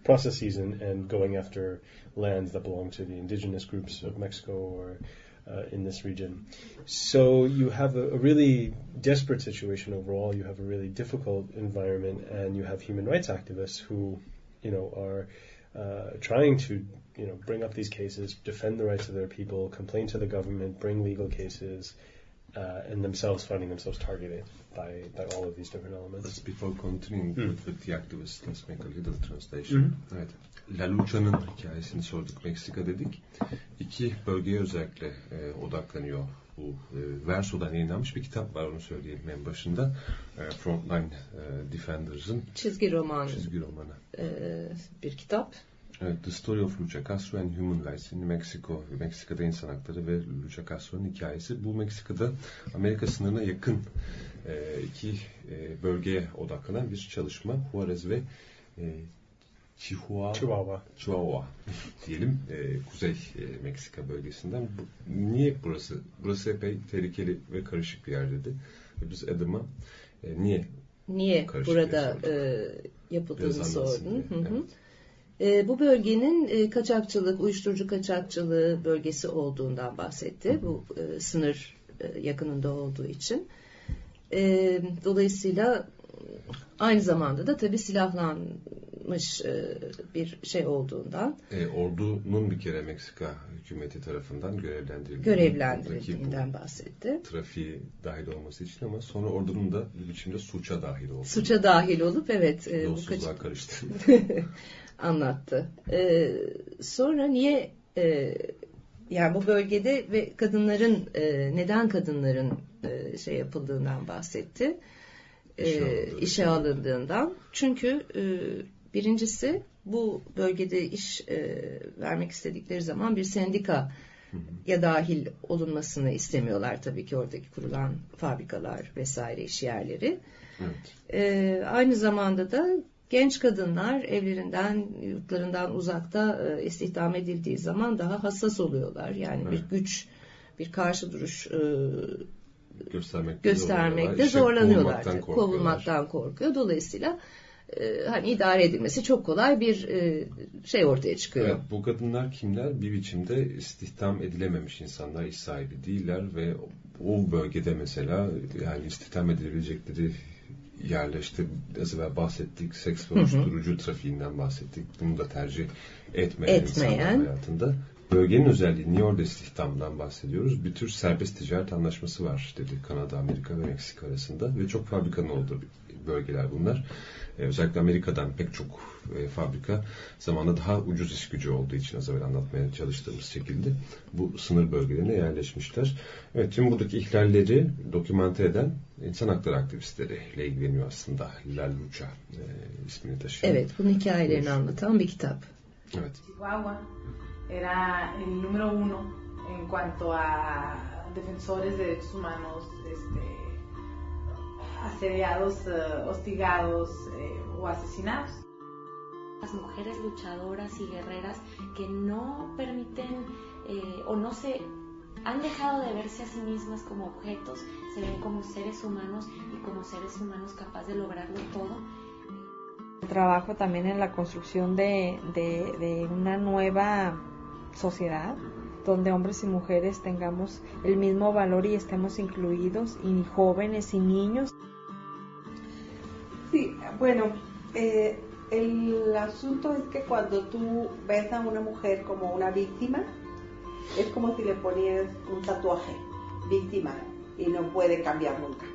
processes and, and going after lands that belong to the indigenous groups of Mexico or uh, in this region. So you have a, a, really desperate situation overall. You have a really difficult environment, and you have human rights activists who, you know, are uh, trying to, you know, bring up these cases, defend the rights of their people, complain to the government, bring legal cases, uh, and themselves finding themselves targeted by, by all of these different elements. Just before continuing mm. with, with the activists, let's make a little translation. Mm-hmm. Evet. La Lucha'nın hikayesini sorduk. Meksika dedik. İki bölgeye özellikle e, odaklanıyor bu e, Verso'dan yayınlanmış bir kitap var onu söyleyelim en başında. E, Frontline e, Defenders'ın çizgi roman çizgi romanı. E, bir kitap. Evet, The Story of Lucha Castro and Human Rights in Mexico, Meksika'da insan hakları ve Lucha Castro'nun hikayesi. Bu Meksika'da Amerika sınırına yakın iki e, bölgeye odaklanan bir çalışma. Juarez ve e, Chihuahua, Chihuahua, Chihuahua diyelim e, Kuzey e, Meksika bölgesinden. Bu, niye burası? Burası epey tehlikeli ve karışık bir yer dedi. Biz Adam'a e, niye niye burada e, yapıldığını sordun. Hı hı. Evet. E, bu bölgenin e, kaçakçılık, uyuşturucu kaçakçılığı bölgesi olduğundan bahsetti. Hı hı. Bu e, sınır e, yakınında olduğu için. E, dolayısıyla aynı zamanda da tabii silahlanmış e, bir şey olduğundan. E, ordunun bir kere Meksika hükümeti tarafından görevlendirildiğinden, görevlendirildiğinden bahsetti. Trafiği dahil olması için ama sonra ordunun da bir biçimde suça dahil oldu. Suça dahil olup evet. E, Yolsuzluğa kaç... karıştı. anlattı. E, sonra niye e, yani bu bölgede ve kadınların e, neden kadınların e, şey yapıldığından bahsetti. E, işe alındığından. Çünkü e, birincisi bu bölgede iş e, vermek istedikleri zaman bir sendika ya dahil olunmasını istemiyorlar tabii ki oradaki kurulan fabrikalar vesaire iş yerleri. Evet. E, aynı zamanda da genç kadınlar evlerinden, yurtlarından uzakta e, istihdam edildiği zaman daha hassas oluyorlar. Yani evet. bir güç, bir karşı duruş e, göstermekte, göstermekte zorlanıyorlar. Kovulmaktan, kovulmaktan korkuyor. Dolayısıyla e, hani idare edilmesi çok kolay bir şey ortaya çıkıyor. Evet, bu kadınlar kimler? Bir biçimde istihdam edilememiş insanlar, iş sahibi değiller ve o bölgede mesela yani istihdam edilebilecekleri yerle işte az evvel bahsettik seks ve uyuşturucu trafiğinden bahsettik. Bunu da tercih etmeyen, etmeyen. insanlar hayatında. Bölgenin özelliği New York istihdamdan bahsediyoruz. Bir tür serbest ticaret anlaşması var dedi Kanada, Amerika ve Meksika arasında ve çok fabrikanın olduğu bölgeler bunlar. Ee, özellikle Amerika'dan pek çok e, fabrika zamanla daha ucuz iş gücü olduğu için az evvel anlatmaya çalıştığımız şekilde bu sınır bölgelerine yerleşmişler. Evet tüm buradaki ihlalleri dokümante eden insan hakları aktivistleriyle ilgileniyor aslında. La Lucha e, ismini taşıyor. Evet bunun hikayelerini anlatan bir kitap. Evet. Chihuahua era el número uno en cuanto a defensores de derechos humanos, este, asediados, eh, hostigados eh, o asesinados. Las mujeres luchadoras y guerreras que no permiten eh, o no se han dejado de verse a sí mismas como objetos, se ven como seres humanos y como seres humanos capaces de lograrlo todo. Trabajo también en la construcción de, de una nueva sociedad donde hombres y mujeres tengamos el mismo valor y estemos incluidos, y jóvenes y niños. Sí, bueno, Eh, el asunto es que cuando tú ves a una mujer como una víctima, es como si le ponías un tatuaje, víctima, y no puede cambiar nunca.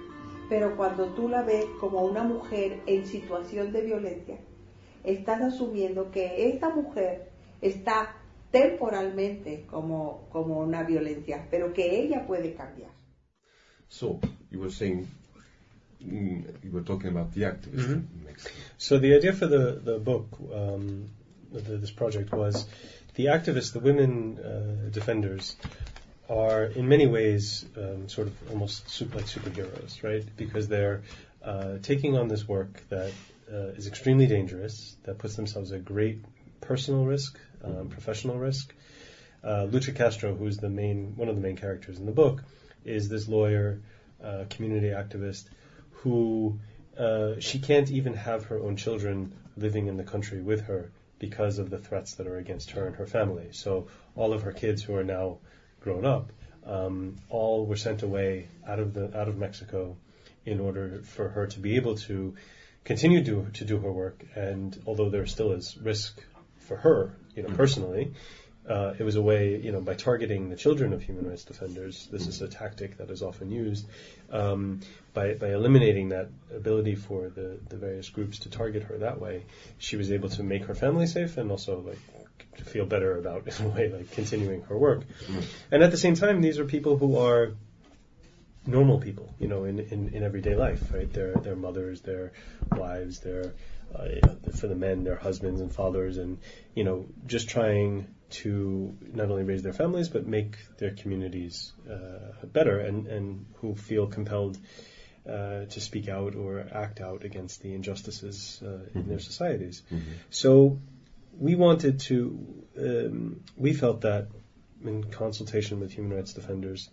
Pero cuando tú la ves como una mujer en situación de violencia, estás asumiendo que esta mujer está temporalmente como, como una violencia, pero que ella puede cambiar. So, you were saying, mm, you were talking about the activist in Mexico. So the idea for the the book, um, the, this project was the activists, the women uh, defenders, are in many ways um, sort of almost super, like superheroes, right? Because they're uh, taking on this work that uh, is extremely dangerous, that puts themselves at great personal risk, um, professional risk. Uh, Lucha Castro, who's the main one of the main characters in the book, is this lawyer, uh, community activist, who uh, she can't even have her own children living in the country with her because of the threats that are against her and her family. So all of her kids who are now grown up, um, all were sent away out of the out of Mexico in order for her to be able to continue to to do her work. And although there still is risk for her, you know, personally, uh, it was a way, you know, by targeting the children of human rights defenders. This is a tactic that is often used. Um, by by eliminating that ability for the the various groups to target her that way, she was able to make her family safe and also like to feel better about in a way like continuing her work. And at the same time, these are people who are normal people, you know, in, in, in everyday life, right? They're, they're mothers, they're wives, they're, uh, for the men, they're husbands and fathers, and, you know, just trying to not only raise their families, but make their communities uh, better and, and who feel compelled uh, to speak out or act out against the injustices uh, in their societies. So we wanted to, um, we felt that in consultation with human rights defenders,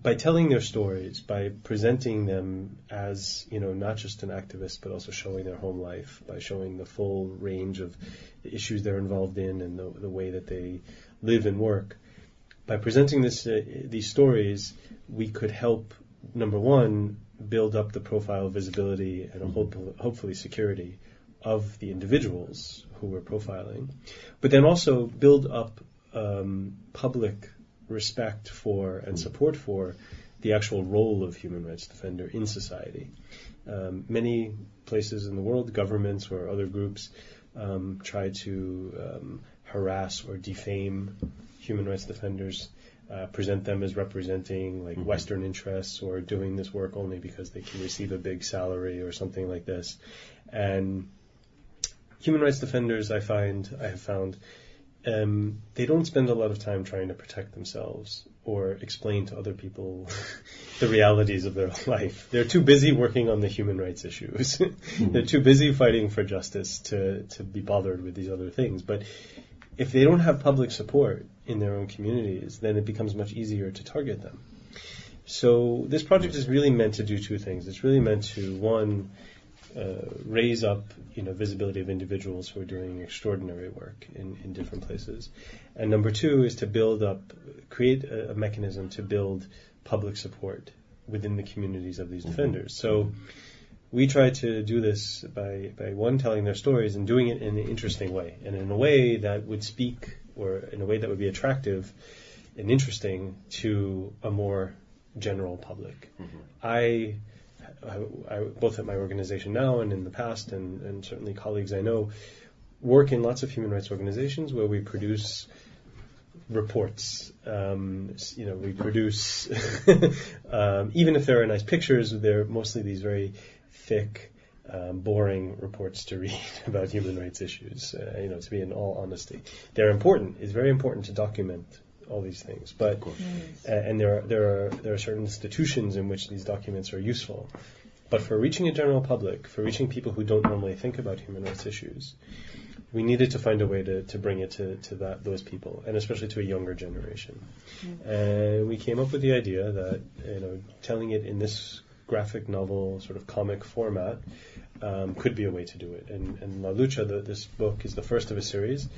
by telling their stories, by presenting them as, you know, not just an activist, but also showing their home life, by showing the full range of the issues they're involved in and the, the way that they live and work, by presenting this, uh, these stories, we could help, number one, build up the profile, visibility, and hope, hopefully security of the individuals who we're profiling, but then also build up um, public respect for and support for the actual role of human rights defender in society. Um, many places in the world, governments or other groups, um, try to um, harass or defame human rights defenders, uh, present them as representing like Western interests or doing this work only because they can receive a big salary or something like this. And human rights defenders, I find, I have found, um, they don't spend a lot of time trying to protect themselves or explain to other people the realities of their life. They're too busy working on the human rights issues. They're too busy fighting for justice to, to be bothered with these other things. But if they don't have public support in their own communities, then it becomes much easier to target them. So this project is really meant to do two things. It's really meant to one Uh, raise up you know visibility of individuals who are doing extraordinary work in, in different places, and number two is to build up, create a, a mechanism to build public support within the communities of these mm-hmm. defenders. So we try to do this by, by one telling their stories and doing it in an interesting way and in a way that would speak or in a way that would be attractive and interesting to a more general public. Mm-hmm. I, I, I, both at my organization now and in the past, and, and certainly colleagues I know, work in lots of human rights organizations where we produce reports. Um, you know, we produce, um, even if there are nice pictures, they're mostly these very thick, um, boring reports to read about human rights issues. Uh, you know, to be in all honesty, they're important. It's very important to document all these things, but uh, and there are there are there are certain institutions in which these documents are useful. But for reaching a general public, for reaching people who don't normally think about human rights issues, we needed to find a way to, to bring it to, to that those people, and especially to a younger generation. And we came up with the idea that you know telling it in this graphic novel sort of comic format um, could be a way to do it. And, and La Lucha, the, this book is the first of a series,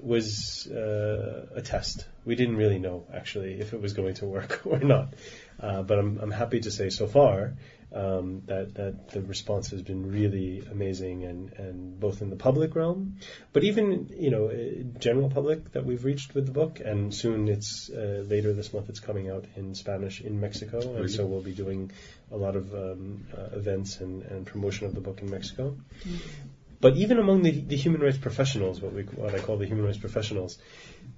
was uh, a test. We didn't really know actually if it was going to work or not, uh, but I'm, I'm happy to say so far um, that that the response has been really amazing, and and both in the public realm, but even you know uh, general public that we've reached with the book, and soon it's uh, later this month it's coming out in Spanish in Mexico, and Really? so we'll be doing a lot of um, uh, events and, and promotion of the book in Mexico. But even among the, the human rights professionals, what we what I call the human rights professionals,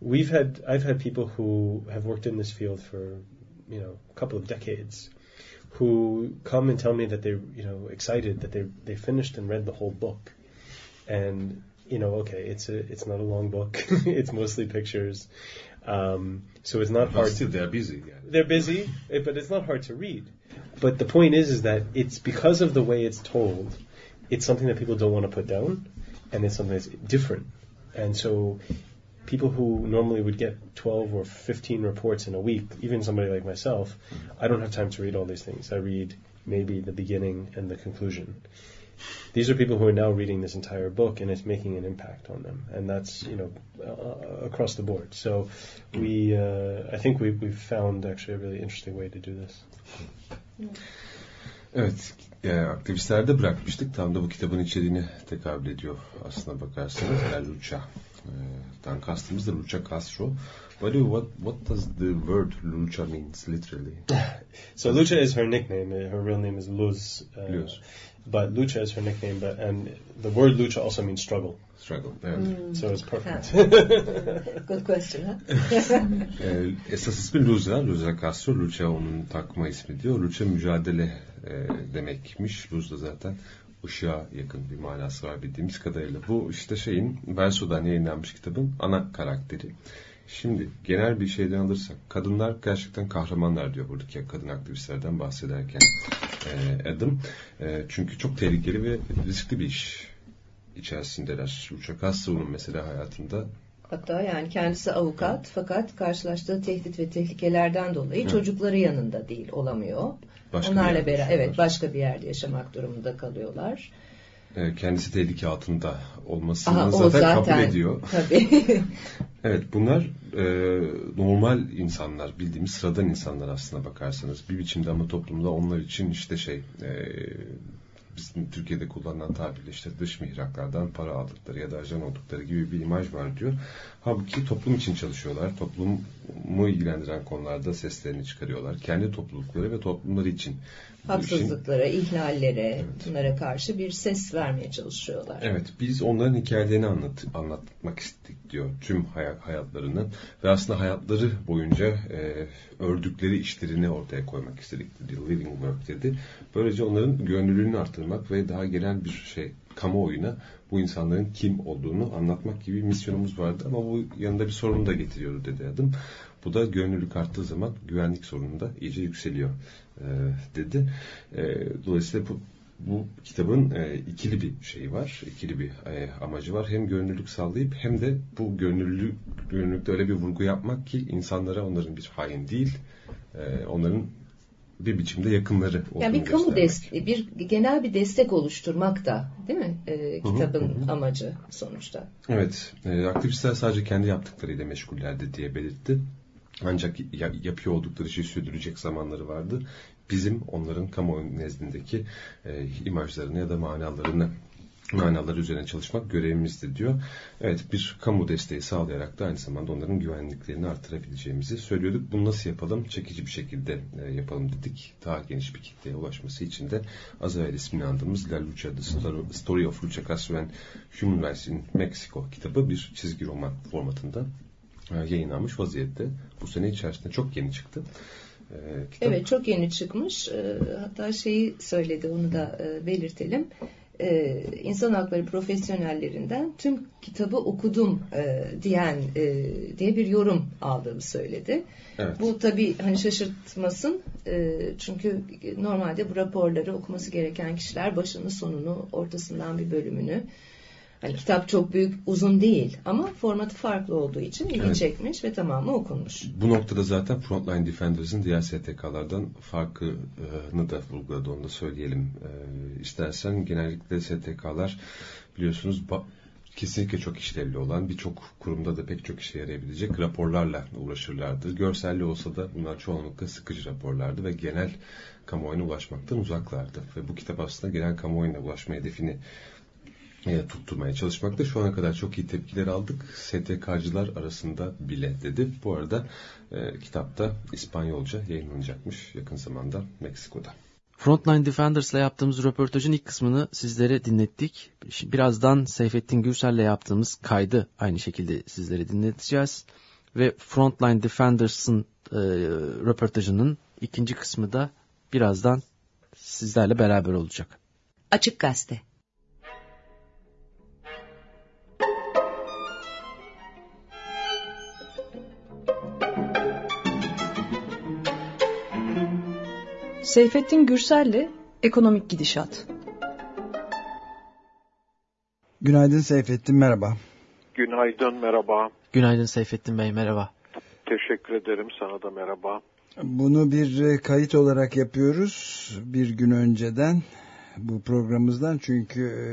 we've had I've had people who have worked in this field for you know a couple of decades, who come and tell me that they're you know excited that they they finished and read the whole book, and you know okay it's a it's not a long book it's mostly pictures, um, so it's not But hard. still they're busy yani. They're busy, eh, but it's not hard to read. But the point is, is that it's because of the way it's told, it's something that people don't want to put down, and it's something that's different. And so, people who normally would get 12 or 15 reports in a week, even somebody like myself, I don't have time to read all these things. I read maybe the beginning and the conclusion. These are people who are now reading this entire book, and it's making an impact on them, and that's you know uh, across the board. So we, uh, I think we we've found actually a really interesting way to do this. Evet, aktivistlerde bırakmıştık. Tam da bu kitabın içeriğine tekabül ediyor aslına bakarsanız. La Lucha. E, dan kastımız da Lucha Castro. Way, what, what does the word Lucha means literally? So Lucha is her nickname. uh, Her real name is Luz. Uh, Luz. But Lucha is her nickname. But and the word Lucha also means struggle. Struggle. Evet. Hmm. So it's perfect. Good question, ha? E, esas ismi Luza. Luza Castro. Lucha onun takma ismi diyor. Lucha mücadele e, demekmiş. Luz da zaten ışığa yakın bir manası var bildiğimiz kadarıyla. Bu işte şeyin Verso'dan yayınlanmış kitabın ana karakteri. Şimdi genel bir şeyden alırsak kadınlar gerçekten kahramanlar diyor buradaki kadın aktivistlerden bahsederken e, Adam. E, çünkü çok tehlikeli ve riskli bir iş içerisindeler. Lucha Castro'nun mesela hayatında Hatta yani kendisi avukat fakat karşılaştığı tehdit ve tehlikelerden dolayı çocukları yanında değil olamıyor. Başka Onlarla beraber evet başka bir yerde yaşamak durumunda kalıyorlar. e, kendisi tehlike altında olmasını Aha, zaten, zaten kabul ediyor. tabii. Evet bunlar e, normal insanlar, bildiğimiz sıradan insanlar aslına bakarsanız. Bir biçimde ama toplumda onlar için işte şey e, bizim Türkiye'de kullanılan tabirle işte dış mihraklardan para aldıkları ya da ajan oldukları gibi bir imaj var diyor. Halbuki toplum için çalışıyorlar. Toplumu ilgilendiren konularda seslerini çıkarıyorlar. Kendi toplulukları ve toplumları için. bu işin- Haksızlıklara, ihlallere, bunlara karşı bir ses vermeye çalışıyorlar. Evet, biz onların hikayelerini anlat, anlatmak istedik diyor tüm hayat, hayatlarını ve aslında hayatları boyunca e, ördükleri işlerini ortaya koymak istedik dedi, living work dedi. Böylece onların gönüllülüğünü artırmak ve daha genel bir şey kamuoyuna bu insanların kim olduğunu anlatmak gibi bir misyonumuz vardı ama bu yanında bir sorun da getiriyordu dedi adım. Bu da gönüllülük arttığı zaman güvenlik sorunu da iyice yükseliyor e, dedi. E, dolayısıyla bu bu kitabın e, ikili bir şeyi var, ikili bir e, amacı var. Hem gönüllülük sağlayıp hem de bu gönüllülük, gönüllülükte öyle bir vurgu yapmak ki insanlara onların bir hain değil, e, onların bir biçimde yakınları Yani bir kamu desteği, bir genel bir destek oluşturmak da değil mi? Ee, kitabın amacı sonuçta. Evet, e, aktivistler sadece kendi yaptıklarıyla meşgullerdi diye belirtti. Ancak ya- yapıyor oldukları işi sürdürecek zamanları vardı. Bizim onların kamuoyu nezdindeki e, imajlarını ya da manalarını manalar üzerine çalışmak görevimizdir diyor. Evet bir kamu desteği sağlayarak da aynı zamanda onların güvenliklerini artırabileceğimizi söylüyorduk. Bunu nasıl yapalım? Çekici bir şekilde e, yapalım dedik. Daha geniş bir kitleye ulaşması için de az evvel ismini andığımız La Lucha, The Story- of Lucha Castro and Human Rights in Mexico kitabı bir çizgi roman formatında e, yayınlanmış vaziyette. Bu sene içerisinde çok yeni çıktı. E, kitap. Evet çok yeni çıkmış. Hatta şeyi söyledi onu da belirtelim. Ee, insan hakları profesyonellerinden tüm kitabı okudum e, diyen e, diye bir yorum aldığını söyledi. Evet. Bu tabii hani şaşırtmasın E, çünkü normalde bu raporları okuması gereken kişiler başını sonunu ortasından bir bölümünü hani kitap çok büyük uzun değil ama formatı farklı olduğu için ilgi Evet. çekmiş ve tamamı okunmuş. Bu noktada zaten Frontline Defenders'ın diğer STK'lardan farkını da vurguladı onu da söyleyelim. Ee, istersen genellikle STK'lar biliyorsunuz kesinlikle çok işlevli olan birçok kurumda da pek çok işe yarayabilecek raporlarla uğraşırlardı. Görselli olsa da bunlar çoğunlukla sıkıcı raporlardı ve genel kamuoyuna ulaşmaktan uzaklardı. Ve bu kitap aslında genel kamuoyuna ulaşma hedefini e, tutturmaya çalışmakta. Şu ana kadar çok iyi tepkiler aldık. STK'cılar arasında bile dedi. Bu arada e, kitapta İspanyolca yayınlanacakmış yakın zamanda Meksiko'da. Frontline Defenders ile yaptığımız röportajın ilk kısmını sizlere dinlettik. Birazdan Seyfettin Gürsel'le yaptığımız kaydı aynı şekilde sizlere dinleteceğiz. Ve Frontline Defenders'ın e, röportajının ikinci kısmı da birazdan sizlerle beraber olacak. Açık Gazete Seyfettin Gürsel'le Ekonomik Gidişat. Günaydın Seyfettin, merhaba. Günaydın, merhaba. Günaydın Seyfettin Bey, merhaba. Teşekkür ederim, sana da merhaba. Bunu bir e, kayıt olarak yapıyoruz bir gün önceden bu programımızdan çünkü e,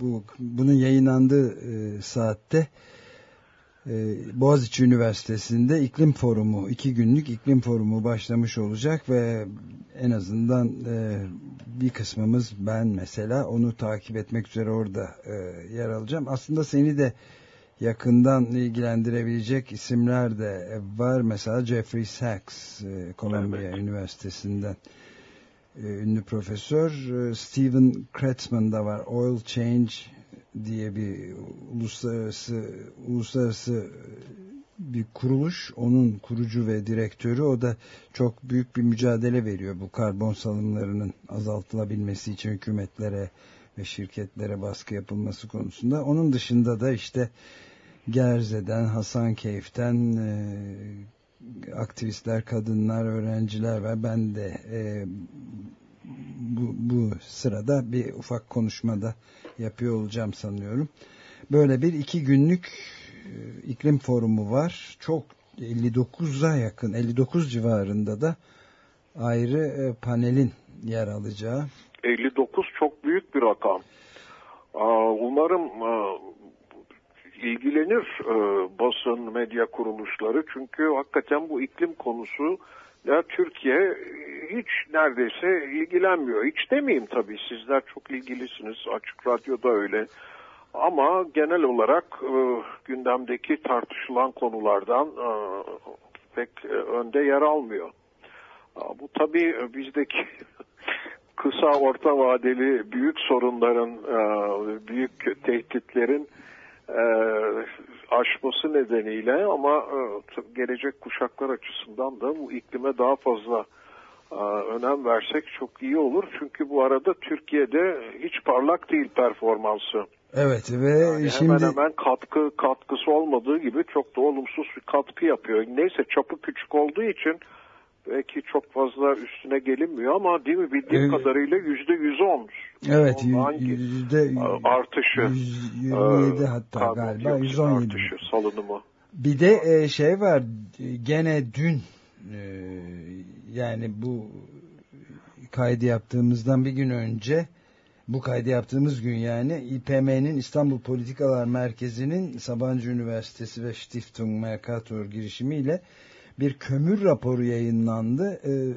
bu bunun yayınlandığı e, saatte Boğaziçi Üniversitesi'nde iklim forumu, iki günlük iklim forumu başlamış olacak ve en azından e, bir kısmımız ben mesela onu takip etmek üzere orada e, yer alacağım. Aslında seni de yakından ilgilendirebilecek isimler de var. Mesela Jeffrey Sachs, e, Columbia evet. Üniversitesi'nden ünlü profesör. Stephen Kretzman da var. Oil Change diye bir uluslararası uluslararası bir kuruluş. Onun kurucu ve direktörü o da çok büyük bir mücadele veriyor bu karbon salımlarının azaltılabilmesi için hükümetlere ve şirketlere baskı yapılması konusunda. Onun dışında da işte Gerze'den Hasankeyf'ten e, aktivistler kadınlar öğrenciler ve ben de e, bu, bu sırada bir ufak konuşmada yapıyor olacağım sanıyorum. Böyle bir iki günlük e, iklim forumu var. Çok 59'a yakın 59 civarında da ayrı e, panelin yer alacağı. 59 çok büyük bir rakam. Umarım e, ilgilenir basın medya kuruluşları çünkü hakikaten bu iklim konusu ya Türkiye hiç neredeyse ilgilenmiyor. Hiç demeyeyim tabii sizler çok ilgilisiniz. Açık Radyo'da öyle. Ama genel olarak e, gündemdeki tartışılan konulardan e, pek e, önde yer almıyor. E, bu tabii bizdeki kısa orta vadeli büyük sorunların, e, büyük tehditlerin e, aşması nedeniyle ama e, gelecek kuşaklar açısından da bu iklime daha fazla e, önem versek çok iyi olur. Çünkü bu arada Türkiye'de hiç parlak değil performansı. Evet ve yani şimdi hemen hemen katkı katkısı olmadığı gibi çok da olumsuz bir katkı yapıyor. Neyse çapı küçük olduğu için belki çok fazla üstüne gelinmiyor ama değil mi bildiğim evet. kadarıyla yüzde yüz on. Evet yüzde artışı. Yüz yirmi hatta galiba yüz on yedi. Artışı salınımı. Bir de e, şey var gene dün yani bu kaydı yaptığımızdan bir gün önce bu kaydı yaptığımız gün yani İPM'nin İstanbul Politikalar Merkezi'nin Sabancı Üniversitesi ve Stiftung Mercator girişimiyle bir kömür raporu yayınlandı. Ee,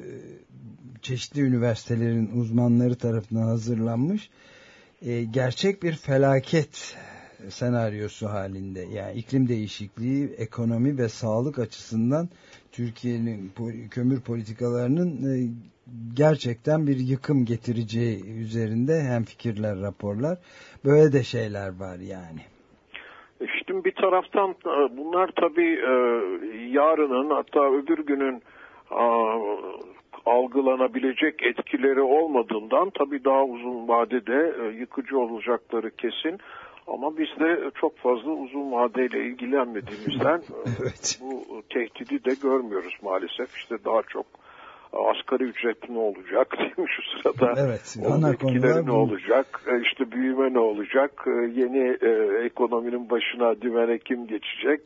çeşitli üniversitelerin uzmanları tarafından hazırlanmış. Ee, gerçek bir felaket senaryosu halinde. Yani iklim değişikliği, ekonomi ve sağlık açısından Türkiye'nin kömür politikalarının e, gerçekten bir yıkım getireceği üzerinde hem fikirler, raporlar. Böyle de şeyler var yani. Şimdi bir taraftan e, bunlar tabii e, yarının hatta öbür günün algılanabilecek etkileri olmadığından tabii daha uzun vadede yıkıcı olacakları kesin. Ama biz de çok fazla uzun vadeyle ilgilenmediğimizden evet. bu tehdidi de görmüyoruz maalesef. İşte daha çok asgari ücret ne olacak değil mi şu sırada? Evet. Onun etkileri ne bu. olacak? E, işte büyüme ne olacak? E, yeni e, ekonominin başına dümen kim geçecek?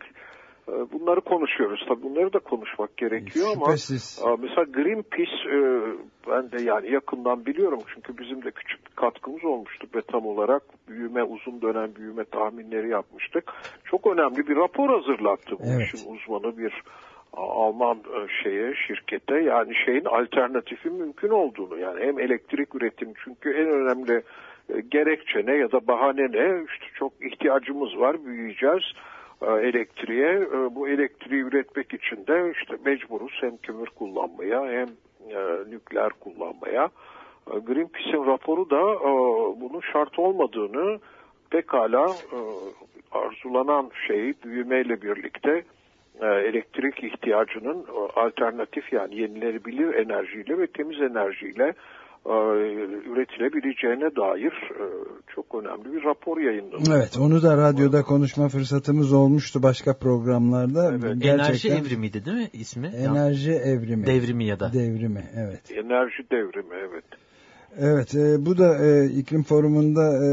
E, bunları konuşuyoruz. Tabii bunları da konuşmak gerekiyor Şüphesiz. ama mesela Greenpeace e, ben de yani yakından biliyorum çünkü bizim de küçük bir katkımız olmuştu betam olarak büyüme uzun dönem büyüme tahminleri yapmıştık. Çok önemli bir rapor hazırlattı bu Evet. işin uzmanı bir Alman e, şeye şirkete yani şeyin alternatifi mümkün olduğunu yani hem elektrik üretimi çünkü en önemli e, gerekçe ne ya da bahane ne işte çok ihtiyacımız var büyüyeceğiz e, elektriğe E, bu elektriği üretmek için de işte mecburuz hem kömür kullanmaya hem e, nükleer kullanmaya. E, Greenpeace'in raporu da e, bunun şart olmadığını pekala e, arzulanan şeyi büyümeyle birlikte e, elektrik ihtiyacının e, alternatif yani yenilenebilir enerjiyle ve temiz enerjiyle e, üretilebileceğine dair e, çok önemli bir rapor yayınladı. Evet onu da radyoda konuşma fırsatımız olmuştu başka programlarda. Enerji evrimiydi değil mi ismi? Enerji evrimi. Devrimi ya da. Devrimi evet. Enerji devrimi evet. Evet e, bu da e, iklim forumunda e,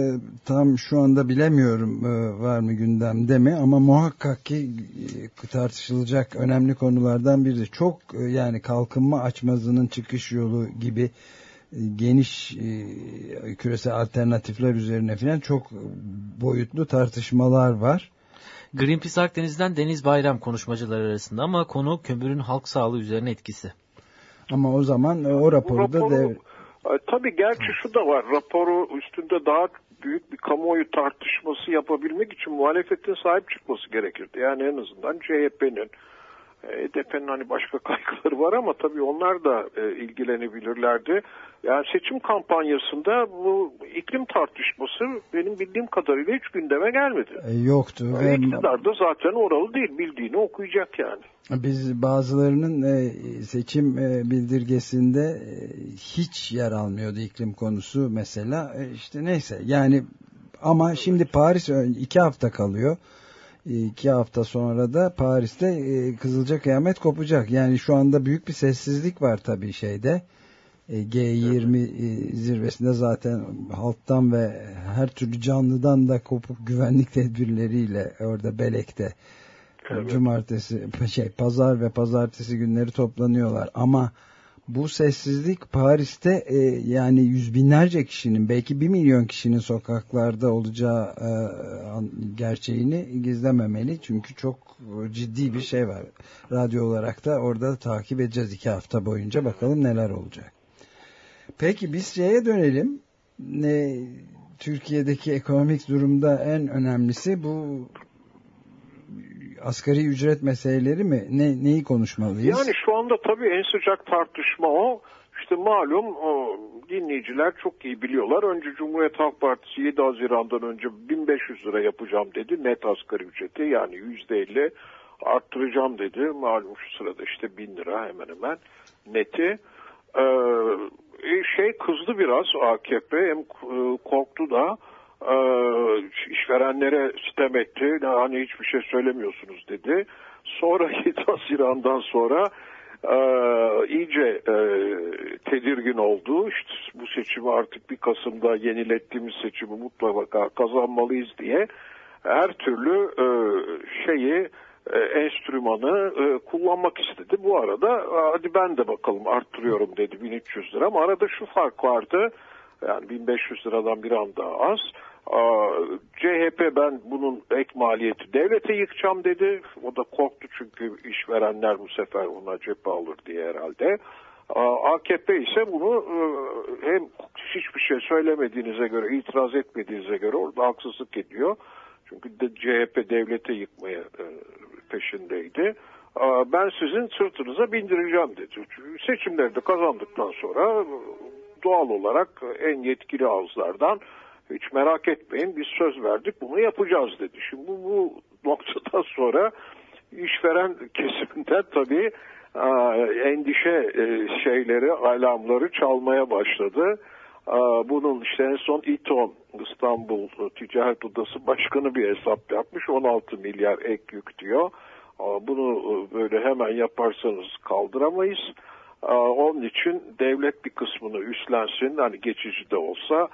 tam şu anda bilemiyorum e, var mı gündemde mi ama muhakkak ki e, tartışılacak önemli konulardan biri. Çok e, yani kalkınma açmazının çıkış yolu gibi e, geniş e, küresel alternatifler üzerine filan çok boyutlu tartışmalar var. Greenpeace Akdeniz'den Deniz Bayram konuşmacılar arasında ama konu kömürün halk sağlığı üzerine etkisi. Ama o zaman e, o raporu da raporu- dev- E, Tabii gerçi şu da var. Raporu üstünde daha büyük bir kamuoyu tartışması yapabilmek için muhalefetin sahip çıkması gerekirdi. Yani en azından CHP'nin, HDP'nin hani başka kaygıları var ama tabii onlar da e, ilgilenebilirlerdi. Yani seçim kampanyasında bu iklim tartışması benim bildiğim kadarıyla hiç gündeme gelmedi. e, yoktu. E, Ve İktidar da zaten oralı değil. Bildiğini okuyacak yani. Biz bazılarının e, seçim e, bildirgesinde e, hiç yer almıyordu iklim konusu mesela. E, işte neyse yani ama şimdi Paris iki hafta kalıyor. İki hafta sonra da Paris'te e, Kızılca Kıyamet kopacak. Yani şu anda büyük bir sessizlik var tabii şeyde. E, G20 e, zirvesinde zaten halktan ve her türlü canlıdan da kopuk güvenlik tedbirleriyle orada Belek'te cumartesi şey pazar ve pazartesi günleri toplanıyorlar ama bu sessizlik Paris'te e, yani yüz binlerce kişinin belki bir milyon kişinin sokaklarda olacağı e, gerçeğini gizlememeli. Çünkü çok ciddi bir şey var. Radyo olarak da orada takip edeceğiz iki hafta boyunca. Bakalım neler olacak. Peki biz şeye dönelim. Ne Türkiye'deki ekonomik durumda en önemlisi bu asgari ücret meseleleri mi? Ne, neyi konuşmalıyız? Yani şu anda tabii en sıcak tartışma o. İşte malum dinleyiciler çok iyi biliyorlar. Önce Cumhuriyet Halk Partisi 7 Haziran'dan önce 1500 lira yapacağım dedi. Net asgari ücreti yani %50 arttıracağım dedi. Malum şu sırada işte 1000 lira hemen hemen neti. Ee, şey kızdı biraz AKP hem e, korktu da e, işverenlere sitem etti. Hani hiçbir şey söylemiyorsunuz dedi. Sonra 7 Haziran'dan sonra e, iyice e, tedirgin oldu. İşte bu seçimi artık bir Kasım'da yenilettiğimiz seçimi mutlaka kazanmalıyız diye her türlü e, şeyi e, enstrümanı e, kullanmak istedi. Bu arada "Aa, hadi ben de bakalım arttırıyorum dedi 1300 lira ama arada şu fark vardı. Yani 1500 liradan bir an daha az. CHP ben bunun ek maliyeti devlete yıkacağım dedi. O da korktu çünkü işverenler bu sefer ona cephe alır diye herhalde. AKP ise bunu e, hem hiçbir şey söylemediğinize göre, itiraz etmediğinize göre orada haksızlık ediyor. Çünkü de CHP devlete yıkmaya e, peşindeydi. Ben sizin sırtınıza bindireceğim dedi. Çünkü seçimleri de kazandıktan sonra e, doğal olarak en yetkili ağızlardan hiç merak etmeyin biz söz verdik bunu yapacağız dedi. Şimdi bu, bu noktadan sonra işveren kesiminden tabii aa, endişe e, şeyleri, alarmları çalmaya başladı. Aa, Bunun işte en son İTON İstanbul Ticaret Odası Başkanı bir hesap yapmış. 16 milyar ek yük diyor. Bunu e, böyle hemen yaparsanız kaldıramayız. Onun için devlet bir kısmını üstlensin hani geçici de olsa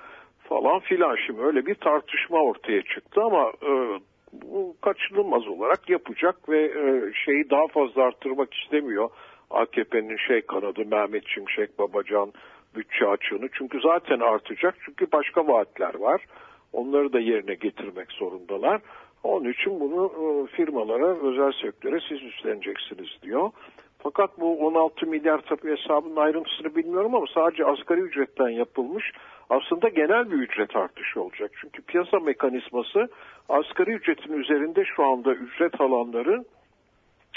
falan filan. Şimdi öyle bir tartışma ortaya çıktı ama e, bu kaçınılmaz olarak yapacak ve e, şeyi daha fazla arttırmak istemiyor. AKP'nin şey kanadı Mehmet Şimşek, Babacan bütçe açığını. Çünkü zaten artacak. Çünkü başka vaatler var. Onları da yerine getirmek zorundalar. Onun için bunu e, firmalara, özel sektöre siz üstleneceksiniz diyor. Fakat bu 16 milyar tabii hesabının ayrıntısını bilmiyorum ama sadece asgari ücretten yapılmış. Aslında genel bir ücret artışı olacak. Çünkü piyasa mekanizması asgari ücretin üzerinde şu anda ücret alanların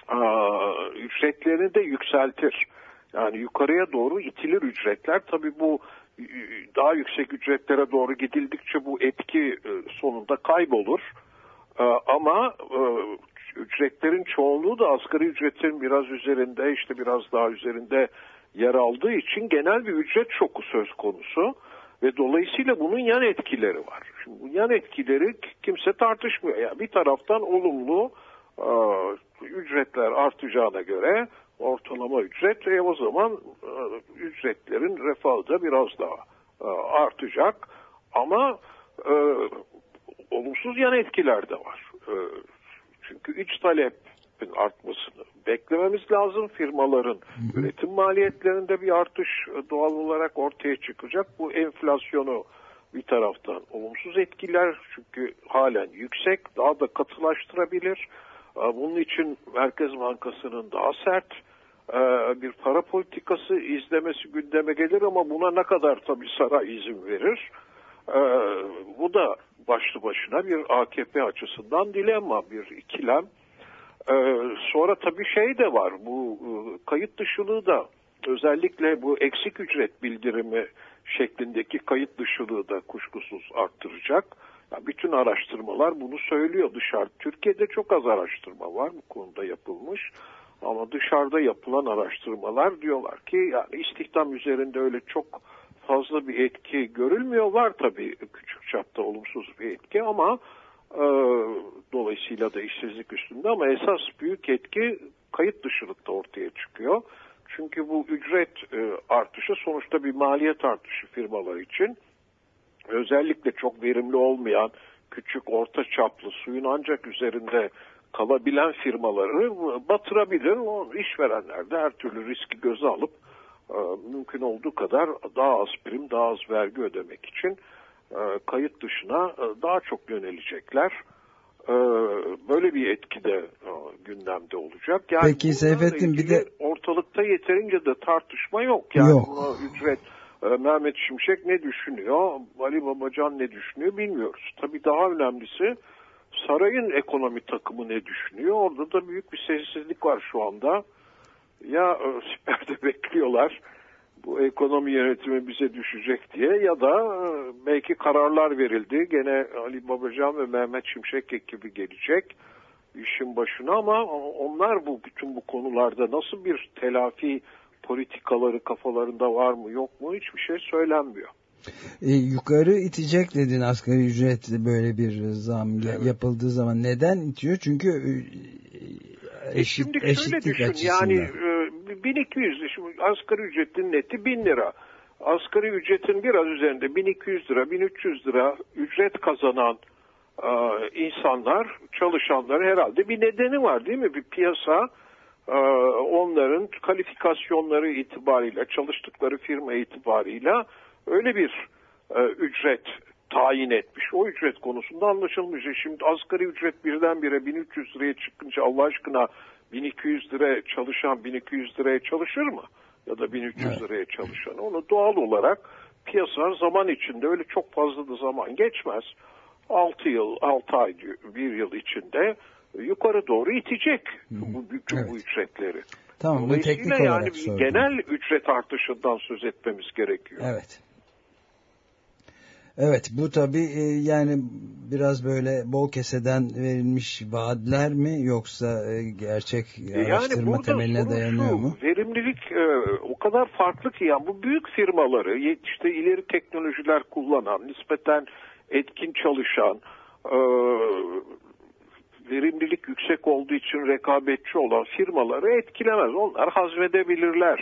aa, ücretlerini de yükseltir. Yani yukarıya doğru itilir ücretler. Tabii bu e, daha yüksek ücretlere doğru gidildikçe bu etki e, sonunda kaybolur. E, Ama e, ücretlerin çoğunluğu da asgari ücretin biraz üzerinde işte biraz daha üzerinde yer aldığı için genel bir ücret şoku söz konusu ve dolayısıyla bunun yan etkileri var. Şimdi bu yan etkileri kimse tartışmıyor. Yani bir taraftan olumlu e, ücretler artacağına göre ortalama ücret e, o zaman e, ücretlerin refahı da biraz daha e, artacak ama e, olumsuz yan etkiler de var. E, çünkü iç talepin artmasını beklememiz lazım. Firmaların üretim maliyetlerinde bir artış doğal olarak ortaya çıkacak. Bu enflasyonu bir taraftan olumsuz etkiler çünkü halen yüksek daha da katılaştırabilir. E, Bunun için Merkez Bankası'nın daha sert e, bir para politikası izlemesi gündeme gelir ama buna ne kadar tabii saray izin verir. E, Bu da başlı başına bir AKP açısından dilemma, bir ikilem. Ee, sonra tabii şey de var, bu e, kayıt dışılığı da özellikle bu eksik ücret bildirimi şeklindeki kayıt dışılığı da kuşkusuz arttıracak. Ya bütün araştırmalar bunu söylüyor dışarı. Türkiye'de çok az araştırma var bu konuda yapılmış. Ama dışarıda yapılan araştırmalar diyorlar ki yani istihdam üzerinde öyle çok fazla bir etki görülmüyor. Var tabii küçük çapta olumsuz bir etki ama e, dolayısıyla da işsizlik üstünde ama esas büyük etki kayıt dışılıkta ortaya çıkıyor. Çünkü bu ücret e, artışı sonuçta bir maliyet artışı firmalar için. Özellikle çok verimli olmayan küçük orta çaplı suyun ancak üzerinde kalabilen firmaları batırabilir. O işverenler de her türlü riski göze alıp mümkün olduğu kadar daha az prim, daha az vergi ödemek için e, kayıt dışına e, daha çok yönelecekler. E, Böyle bir etki de e, gündemde olacak. Yani Peki Seyfettin, bir de- ortalıkta yeterince de tartışma yok. Yani Yok. ücret e, Mehmet Şimşek ne düşünüyor, Ali Babacan ne düşünüyor bilmiyoruz. Tabii daha önemlisi sarayın ekonomi takımı ne düşünüyor? Orada da büyük bir sessizlik var şu anda. Ya e, siperde bekliyorlar bu ekonomi yönetimi bize düşecek diye ya da e, belki kararlar verildi. Gene Ali Babacan ve Mehmet Şimşek ekibi gelecek işin başına ama onlar bu bütün bu konularda nasıl bir telafi politikaları kafalarında var mı yok mu hiçbir şey söylenmiyor. E, yukarı itecek dedin asgari ücret böyle bir zam ya- yapıldığı zaman. Neden itiyor? Çünkü e, E eşit, şimdi şöyle eşitlik düşün açısından. yani e, 1200 şimdi asgari ücretin neti 1000 lira. Asgari ücretin biraz üzerinde 1200 lira 1300 lira ücret kazanan e, insanlar çalışanlar herhalde bir nedeni var değil mi? Bir piyasa e, onların kalifikasyonları itibariyle çalıştıkları firma itibarıyla öyle bir e, ücret tayin etmiş. O ücret konusunda anlaşılmış. E Şimdi asgari ücret birdenbire 1300 liraya çıkınca Allah aşkına 1200 liraya çalışan 1200 liraya çalışır mı? Ya da 1300 liraya çalışan. Onu doğal olarak piyasalar zaman içinde öyle çok fazla da zaman geçmez. 6 yıl, 6 ay, bir yıl içinde yukarı doğru itecek bu bütün bu ücretleri. Tamam bu teknik olarak yani bir sordum. genel ücret artışından söz etmemiz gerekiyor. Evet. Evet bu tabi yani biraz böyle bol keseden verilmiş vaatler mi yoksa e, gerçek araştırma burada temeline dayanıyor mu? Verimlilik e, o kadar farklı ki yani bu büyük firmaları işte ileri teknolojiler kullanan, nispeten etkin çalışan, e, verimlilik yüksek olduğu için rekabetçi olan firmaları etkilemez. Onlar hazmedebilirler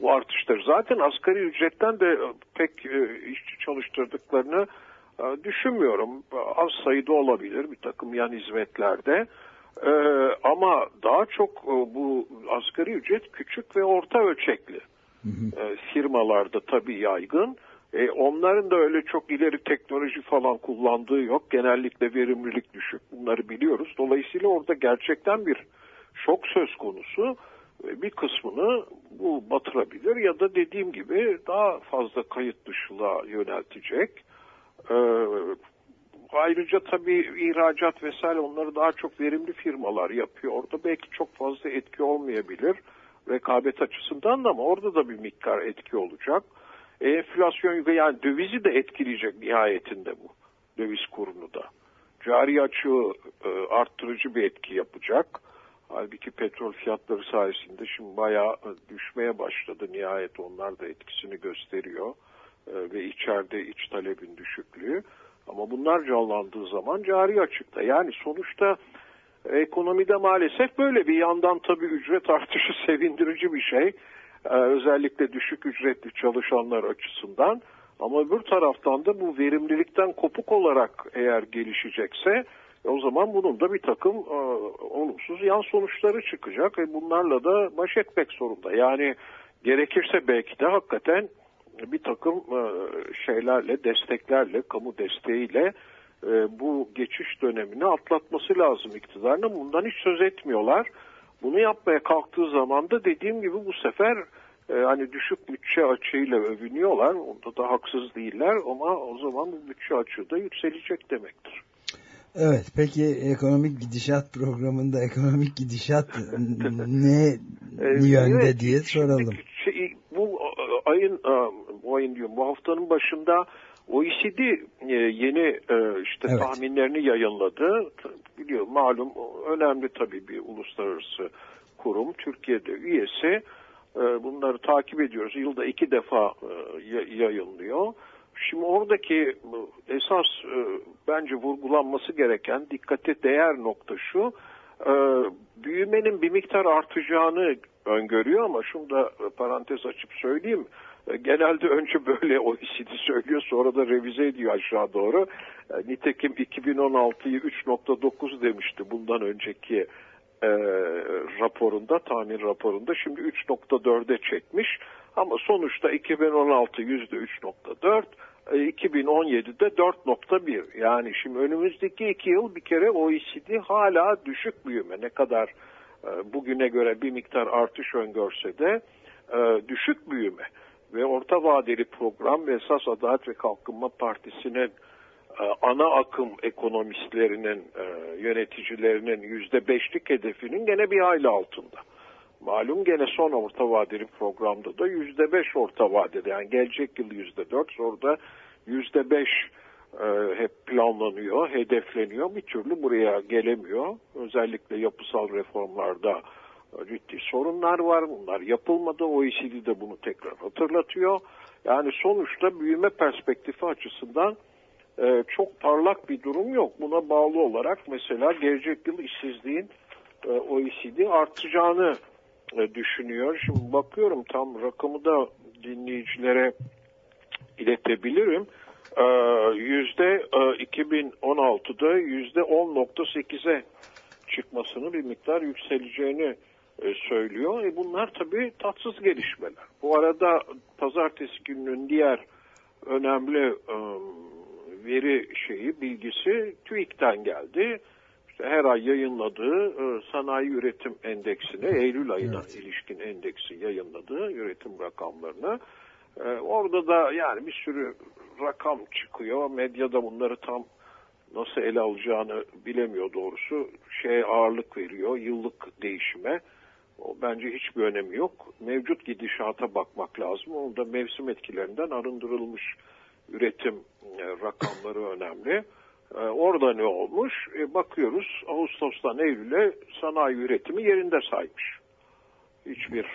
bu artışları. Zaten asgari ücretten de e, pek e, işçi çalıştırdıklarını e, düşünmüyorum. Az sayıda olabilir bir takım yan hizmetlerde. Ama daha çok bu asgari ücret küçük ve orta ölçekli firmalarda tabii yaygın. E, onların da öyle çok ileri teknoloji falan kullandığı yok. Genellikle verimlilik düşük. Bunları biliyoruz. Dolayısıyla orada gerçekten bir şok söz konusu. Bir kısmını bu batırabilir ya da dediğim gibi daha fazla kayıt dışılığa yöneltecek. E, ayrıca tabii ihracat vesaire onları daha çok verimli firmalar yapıyor. Orada belki çok fazla etki olmayabilir rekabet açısından da ama orada da bir miktar etki olacak. E, enflasyon yani dövizi de etkileyecek nihayetinde bu. Döviz kurunu da. Cari açığı e, arttırıcı bir etki yapacak. Halbuki petrol fiyatları sayesinde şimdi bayağı e, düşmeye başladı. Nihayet onlar da etkisini gösteriyor. E, ve içeride iç talebin düşüklüğü. Ama bunlar canlandığı zaman cari açıkta. Yani sonuçta ekonomide maalesef böyle bir yandan tabii ücret artışı sevindirici bir şey. Özellikle düşük ücretli çalışanlar açısından. Ama öbür taraftan da bu verimlilikten kopuk olarak eğer gelişecekse e, o zaman bunun da bir takım e, olumsuz yan sonuçları çıkacak ve bunlarla da baş etmek zorunda. Yani gerekirse belki de hakikaten bir takım e, şeylerle, desteklerle, kamu desteğiyle e, bu geçiş dönemini atlatması lazım iktidarına. Bundan hiç söz etmiyorlar. Bunu yapmaya kalktığı zaman da dediğim gibi bu sefer e, hani düşük bütçe açığıyla övünüyorlar. Onda da haksız değiller ama o zaman bu bütçe açığı da yükselecek demektir. Evet peki ekonomik gidişat programında ekonomik gidişat ne e, yönde evet, diye soralım. Şey, bu ayın bu ayın diyorum bu haftanın başında OECD e, yeni e, işte evet. tahminlerini yayınladı. Biliyor malum önemli tabii bir uluslararası kurum. Türkiye'de üyesi. E, bunları takip ediyoruz. Yılda iki defa yayınlıyor. Şimdi oradaki esas bence vurgulanması gereken dikkate değer nokta şu. Büyümenin bir miktar artacağını öngörüyor ama şunu da parantez açıp söyleyeyim. E, genelde önce böyle OECD söylüyor sonra da revize ediyor aşağı doğru. E, nitekim 2016'yı 3.9 demişti bundan önceki e, raporunda, tahmin raporunda. Şimdi 3.4'e çekmiş. Ama sonuçta 2016 %3.4, 2017'de 4.1. Yani şimdi önümüzdeki iki yıl bir kere OECD hala düşük büyüme. Ne kadar e, bugüne göre bir miktar artış öngörse de e, düşük büyüme ve orta vadeli program ve esas Adalet ve Kalkınma Partisi'nin e, ana akım ekonomistlerinin, yöneticilerinin yüzde beşlik hedefinin gene bir hayli altında. Malum gene son orta vadeli programda da yüzde beş orta vadede yani gelecek yıl yüzde dört orada yüzde beş e, hep planlanıyor, hedefleniyor. Bir türlü buraya gelemiyor. Özellikle yapısal reformlarda ciddi sorunlar var. Bunlar yapılmadı. OECD de bunu tekrar hatırlatıyor. Yani sonuçta büyüme perspektifi açısından e, çok parlak bir durum yok. Buna bağlı olarak mesela gelecek yıl işsizliğin e, OECD artacağını e, düşünüyor. Şimdi bakıyorum tam rakamı da dinleyicilere iletebilirim. E, yüzde e, 2016'da yüzde 10.8'e çıkmasını bir miktar yükseleceğini e, söylüyor. E bunlar tabii tatsız gelişmeler. Bu arada pazartesi gününün diğer önemli e, veri şeyi, bilgisi TÜİK'ten geldi. İşte her ay yayınladığı e, sanayi üretim endeksine, Eylül ayına evet. ilişkin endeksi yayınladığı üretim rakamlarını. E, orada da yani bir sürü rakam çıkıyor. Medyada bunları tam nasıl ele alacağını bilemiyor doğrusu. Şeye ağırlık veriyor, yıllık değişime. O bence hiçbir önemi yok. Mevcut gidişata bakmak lazım. Onun da mevsim etkilerinden arındırılmış üretim e, rakamları önemli. E, orada ne olmuş? E, bakıyoruz Ağustos'tan Eylül'e sanayi üretimi yerinde saymış. Hiçbir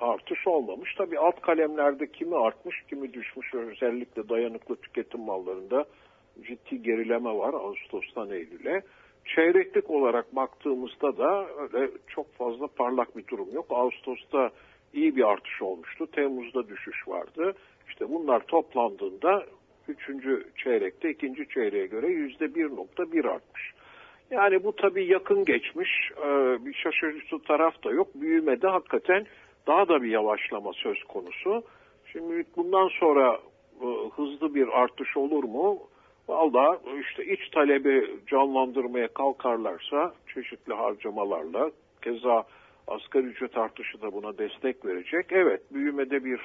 artış olmamış. Tabi alt kalemlerde kimi artmış kimi düşmüş. Özellikle dayanıklı tüketim mallarında ciddi gerileme var Ağustos'tan Eylül'e. Çeyreklik olarak baktığımızda da öyle çok fazla parlak bir durum yok. Ağustos'ta iyi bir artış olmuştu. Temmuz'da düşüş vardı. İşte bunlar toplandığında Üçüncü çeyrekte ikinci çeyreğe göre yüzde bir nokta bir artmış. Yani bu tabii yakın geçmiş. Ee, bir şaşırtıcı taraf da yok. Büyümede hakikaten daha da bir yavaşlama söz konusu. Şimdi bundan sonra e, hızlı bir artış olur mu? Valla işte iç talebi canlandırmaya kalkarlarsa çeşitli harcamalarla keza asgari ücret artışı da buna destek verecek. Evet büyümede bir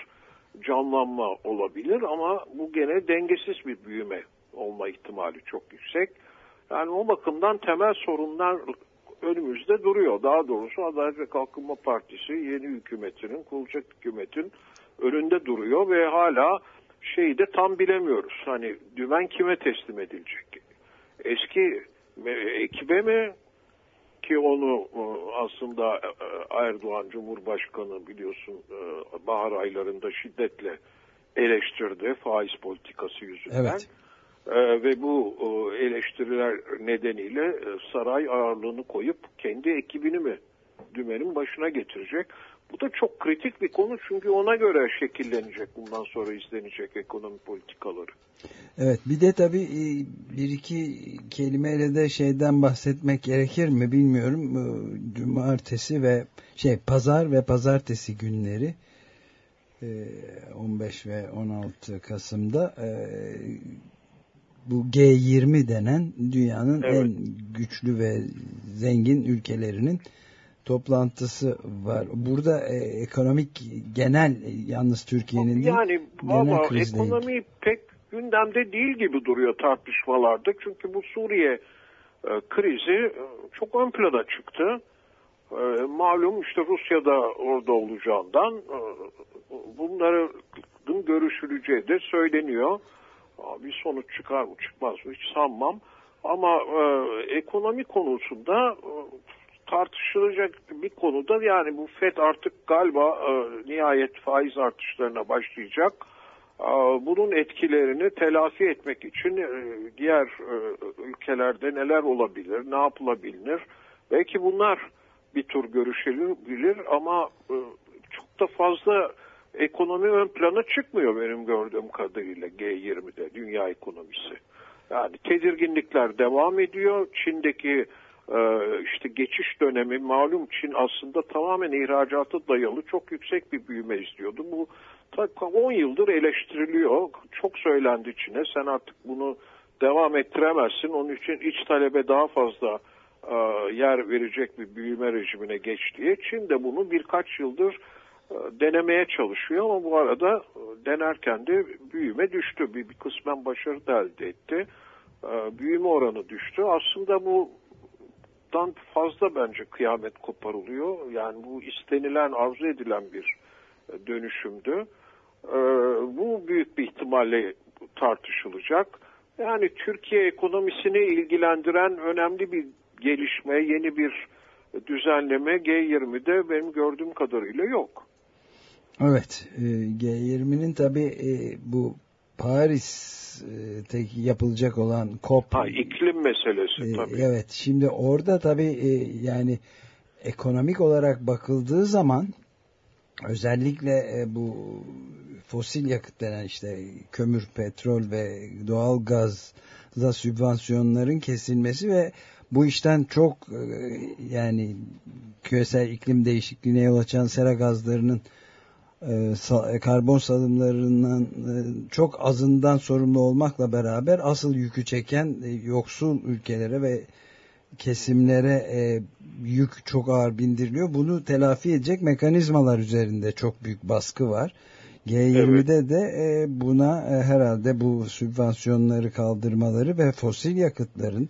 canlanma olabilir ama bu gene dengesiz bir büyüme olma ihtimali çok yüksek. Yani o bakımdan temel sorunlar önümüzde duruyor. Daha doğrusu Adalet ve Kalkınma Partisi yeni hükümetinin, kurulacak hükümetin önünde duruyor ve hala şeyi de tam bilemiyoruz. Hani dümen kime teslim edilecek? Eski ekibe mi ki onu e, aslında e, Erdoğan Cumhurbaşkanı biliyorsun e, bahar aylarında şiddetle eleştirdi faiz politikası yüzünden. Evet. Ve bu eleştiriler nedeniyle saray ağırlığını koyup kendi ekibini mi dümenin başına getirecek? Bu da çok kritik bir konu çünkü ona göre şekillenecek bundan sonra izlenecek ekonomi politikaları. Evet bir de tabii e, bir iki kelimeyle de şeyden bahsetmek gerekir mi bilmiyorum. E, cumartesi ve şey pazar ve pazartesi günleri 15 e, ve 16 Kasım'da bu G20 denen dünyanın evet. en güçlü ve zengin ülkelerinin toplantısı var. Burada e, ekonomik genel e, yalnız Türkiye'nin değil. Yani valla ekonomi pek gündemde değil gibi duruyor tartışmalarda. Çünkü bu Suriye e, krizi e, çok ön plana çıktı. E, malum işte Rusya'da orada olacağından e, bunların görüşüleceği de söyleniyor. Bir sonuç çıkar mı çıkmaz mı hiç sanmam. Ama e, ekonomi konusunda e, tartışılacak bir konuda yani bu FED artık galiba e, nihayet faiz artışlarına başlayacak. E, bunun etkilerini telafi etmek için e, diğer e, ülkelerde neler olabilir, ne yapılabilir? Belki bunlar bir tur görüşebilir ama e, çok da fazla ekonomi ön plana çıkmıyor benim gördüğüm kadarıyla G20'de dünya ekonomisi. Yani tedirginlikler devam ediyor. Çin'deki işte geçiş dönemi malum Çin aslında tamamen ihracata dayalı çok yüksek bir büyüme istiyordu. Bu 10 yıldır eleştiriliyor. Çok söylendi Çin'e sen artık bunu devam ettiremezsin. Onun için iç talebe daha fazla e, yer verecek bir büyüme rejimine geç diye. Çin de bunu birkaç yıldır e, denemeye çalışıyor ama bu arada e, denerken de büyüme düştü. Bir kısmen başarı da elde etti. Büyüme oranı düştü. Aslında bu dan fazla bence kıyamet koparılıyor. Yani bu istenilen, arzu edilen bir e, dönüşümdü. E, bu büyük bir ihtimalle tartışılacak. Yani Türkiye ekonomisini ilgilendiren önemli bir gelişme, yeni bir düzenleme G20'de benim gördüğüm kadarıyla yok. Evet, e, G20'nin tabi bu Paris e, yapılacak olan COP. Ha, iklim meselesi e, tabii. Evet şimdi orada tabii e, yani ekonomik olarak bakıldığı zaman özellikle bu fosil yakıt denen işte kömür, petrol ve doğal gazda sübvansiyonların kesilmesi ve bu işten çok yani küresel iklim değişikliğine yol açan sera gazlarının e, e, karbon salımlarından e, çok azından sorumlu olmakla beraber asıl yükü çeken yoksul ülkelere ve kesimlere yük çok ağır bindiriliyor. Bunu telafi edecek mekanizmalar üzerinde çok büyük baskı var. G20'de evet. de buna herhalde bu sübvansiyonları kaldırmaları ve fosil yakıtların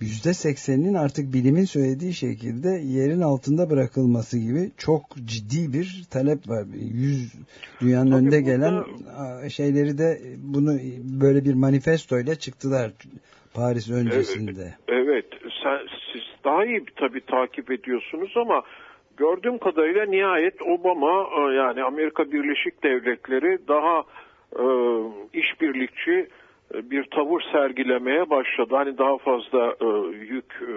%80'inin artık bilimin söylediği şekilde yerin altında bırakılması gibi çok ciddi bir talep var. Yüz dünyanın Tabii önde gelen şeyleri de bunu böyle bir manifestoyla çıktılar Paris öncesinde. Evet, evet. Sen, siz daha iyi tabii takip ediyorsunuz ama gördüğüm kadarıyla nihayet Obama e, yani Amerika Birleşik Devletleri daha e, işbirlikçi bir tavır sergilemeye başladı. Hani daha fazla e, yük e,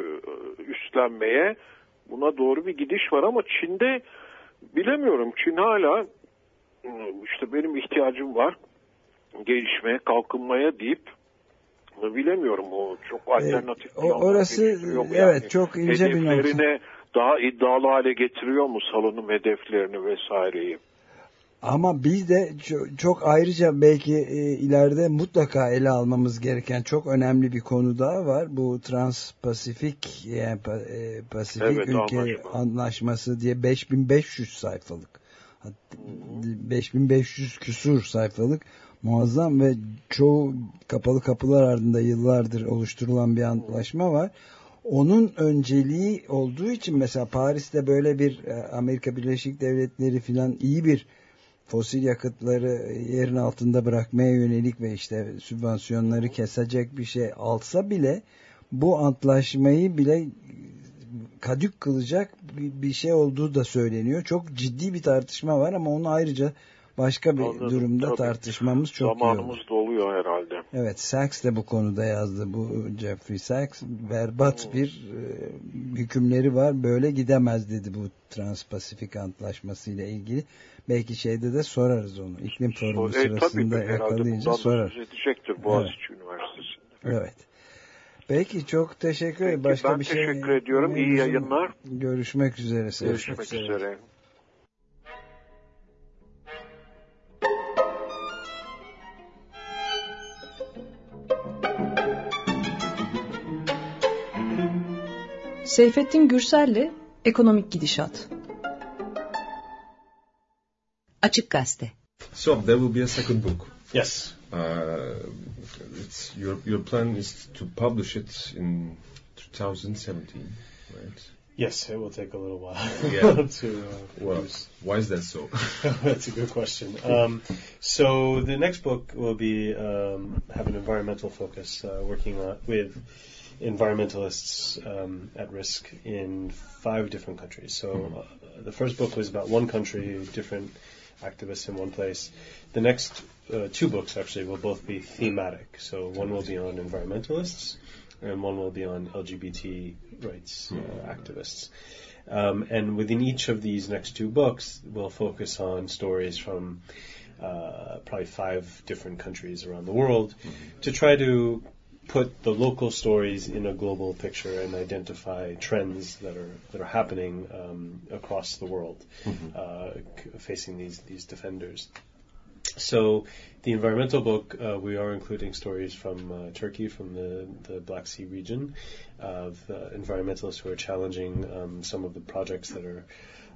üstlenmeye buna doğru bir gidiş var ama Çin'de bilemiyorum. Çin hala e, işte benim ihtiyacım var. gelişmeye, kalkınmaya deyip bilemiyorum o çok alternatif. E, o, orası evet yani. çok ince bir nokta. daha iddialı hale getiriyor mu salınım hedeflerini vesaireyi? Ama biz de çok ayrıca belki e, ileride mutlaka ele almamız gereken çok önemli bir konu daha var. Bu Trans-Pasifik yani e, Pasifik evet, Ülke anlaşma. Anlaşması diye 5500 sayfalık. 5500 küsur sayfalık muazzam ve çoğu kapalı kapılar ardında yıllardır oluşturulan bir antlaşma var. Onun önceliği olduğu için mesela Paris'te böyle bir e, Amerika Birleşik Devletleri filan iyi bir fosil yakıtları yerin altında bırakmaya yönelik ve işte sübvansiyonları kesecek bir şey alsa bile bu antlaşmayı bile kadük kılacak bir şey olduğu da söyleniyor. Çok ciddi bir tartışma var ama onu ayrıca başka bir Anladım, durumda tabii. tartışmamız çok Zamanımız iyi olur. doluyor herhalde. Evet Sachs de bu konuda yazdı. Bu Jeffrey Sachs berbat hmm. bir e, hükümleri var. Böyle gidemez dedi bu Transpasifik Antlaşması ile ilgili. Belki şeyde de sorarız onu. İklim forumu e, sırasında tabii, yakalayınca sorar. edecektir Boğaziçi evet. Üniversitesi'nde. Evet. Peki çok teşekkür ederim. Başka ben bir şey teşekkür ediyorum. İyi yayınlar. Görüşmek üzere. Görüşmek, Görüşmek üzere. üzere. Seyfettin Gürsel'le Ekonomik Gidişat. Açık Gazete. So there will be a second book. Yes. Uh, it's your your plan is to publish it in 2017, right? Yes, it will take a little while yeah. to uh, well, Why is that so? That's a good question. Um, so the next book will be um, have an environmental focus, uh, working on, with environmentalists um, at risk in five different countries. So mm-hmm. uh, the first book was about one country, different activists in one place. The next uh, two books actually will both be thematic. So one will be on environmentalists, and one will be on LGBT rights uh, mm-hmm. activists. Um, and within each of these next two books, we'll focus on stories from uh, probably five different countries around the world mm-hmm. to try to put the local stories in a global picture and identify trends that are that are happening um, across the world, mm-hmm. uh, facing these these defenders. So, the environmental book uh, we are including stories from uh, Turkey, from the the Black Sea region, of environmentalists who are challenging um, some of the projects that are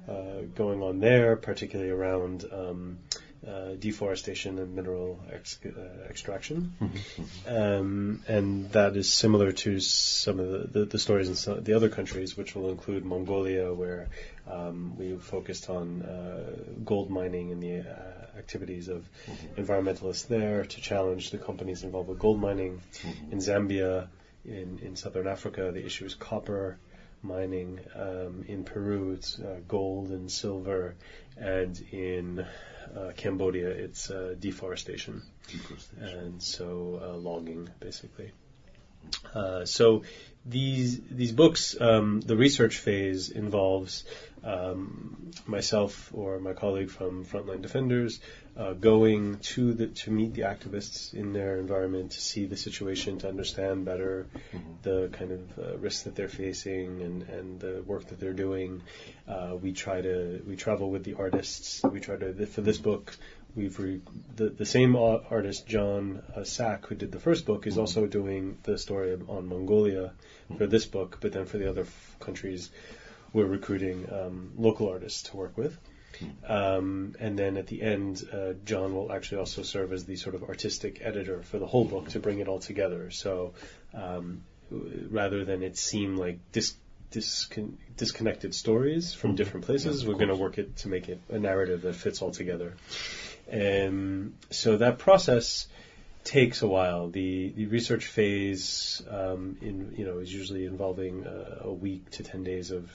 uh, going on there, particularly around. Um, uh, deforestation and mineral ex- uh, extraction. Mm-hmm. Um, and that is similar to some of the, the, the, stories in some, the other countries, which will include Mongolia, where um, we focused on uh, gold mining and the uh, activities of mm-hmm. environmentalists there to challenge the companies involved with gold mining. Mm-hmm. In Zambia, in, in southern Africa, the issue is copper mining. Um, in Peru, it's uh, gold and silver. And in uh, Cambodia, it's uh, deforestation. deforestation. and so uh, logging basically. Uh, so these these books, um, the research phase involves um, myself or my colleague from Frontline Defenders uh, going to the to meet the activists in their environment to see the situation, to understand better mm-hmm. the kind of uh, risks that they're facing and, and the work that they're doing. Uh, we try to we travel with the artists. We try to for this book we've re, the the same artist John uh, Sack who did the first book is mm-hmm. also doing the story on Mongolia for this book, but then for the other f- countries, we're recruiting um, local artists to work with. Um, and then at the end, uh, John will actually also serve as the sort of artistic editor for the whole book to bring it all together. So um, rather than it seem like dis- discon- disconnected stories from different places, yeah, we're going to work it to make it a narrative that fits all together. And so that process takes a while. The the research phase um, in you know is usually involving a, a, week to ten days of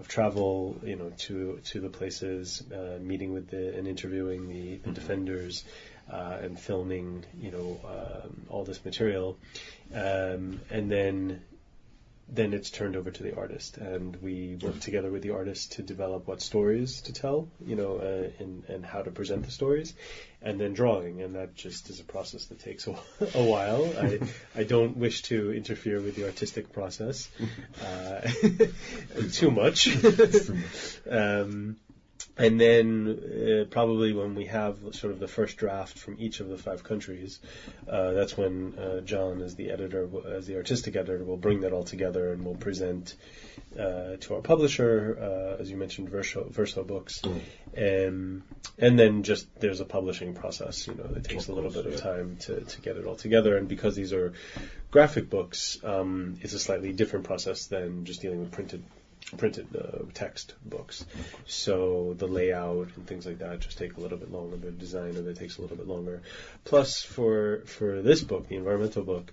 of travel, you know, to to the places, uh, meeting with the and interviewing the, the mm-hmm. defenders, uh, and filming, you know, um, all this material, um, and then then it's turned over to the artist, and we work together with the artist to develop what stories to tell, you know, uh, and and how to present the stories, and then drawing, and that just is a process that takes a, a while. I I don't wish to interfere with the artistic process uh, too much. um, and then uh, probably when we have sort of the first draft from each of the five countries, uh, that's when uh, John, as the editor, as the artistic editor, will bring that all together and will present uh, to our publisher, uh, as you mentioned, Verso, Verso Books, Mm. um, and then just there's a publishing process. You know, it takes a little bit of time to, to get it all together, and because these are graphic books, um, it's a slightly different process than just dealing with printed printed uh, text books. So the layout and things like that just take a little bit longer. The design of it takes a little bit longer. Plus, for for this book, the environmental book,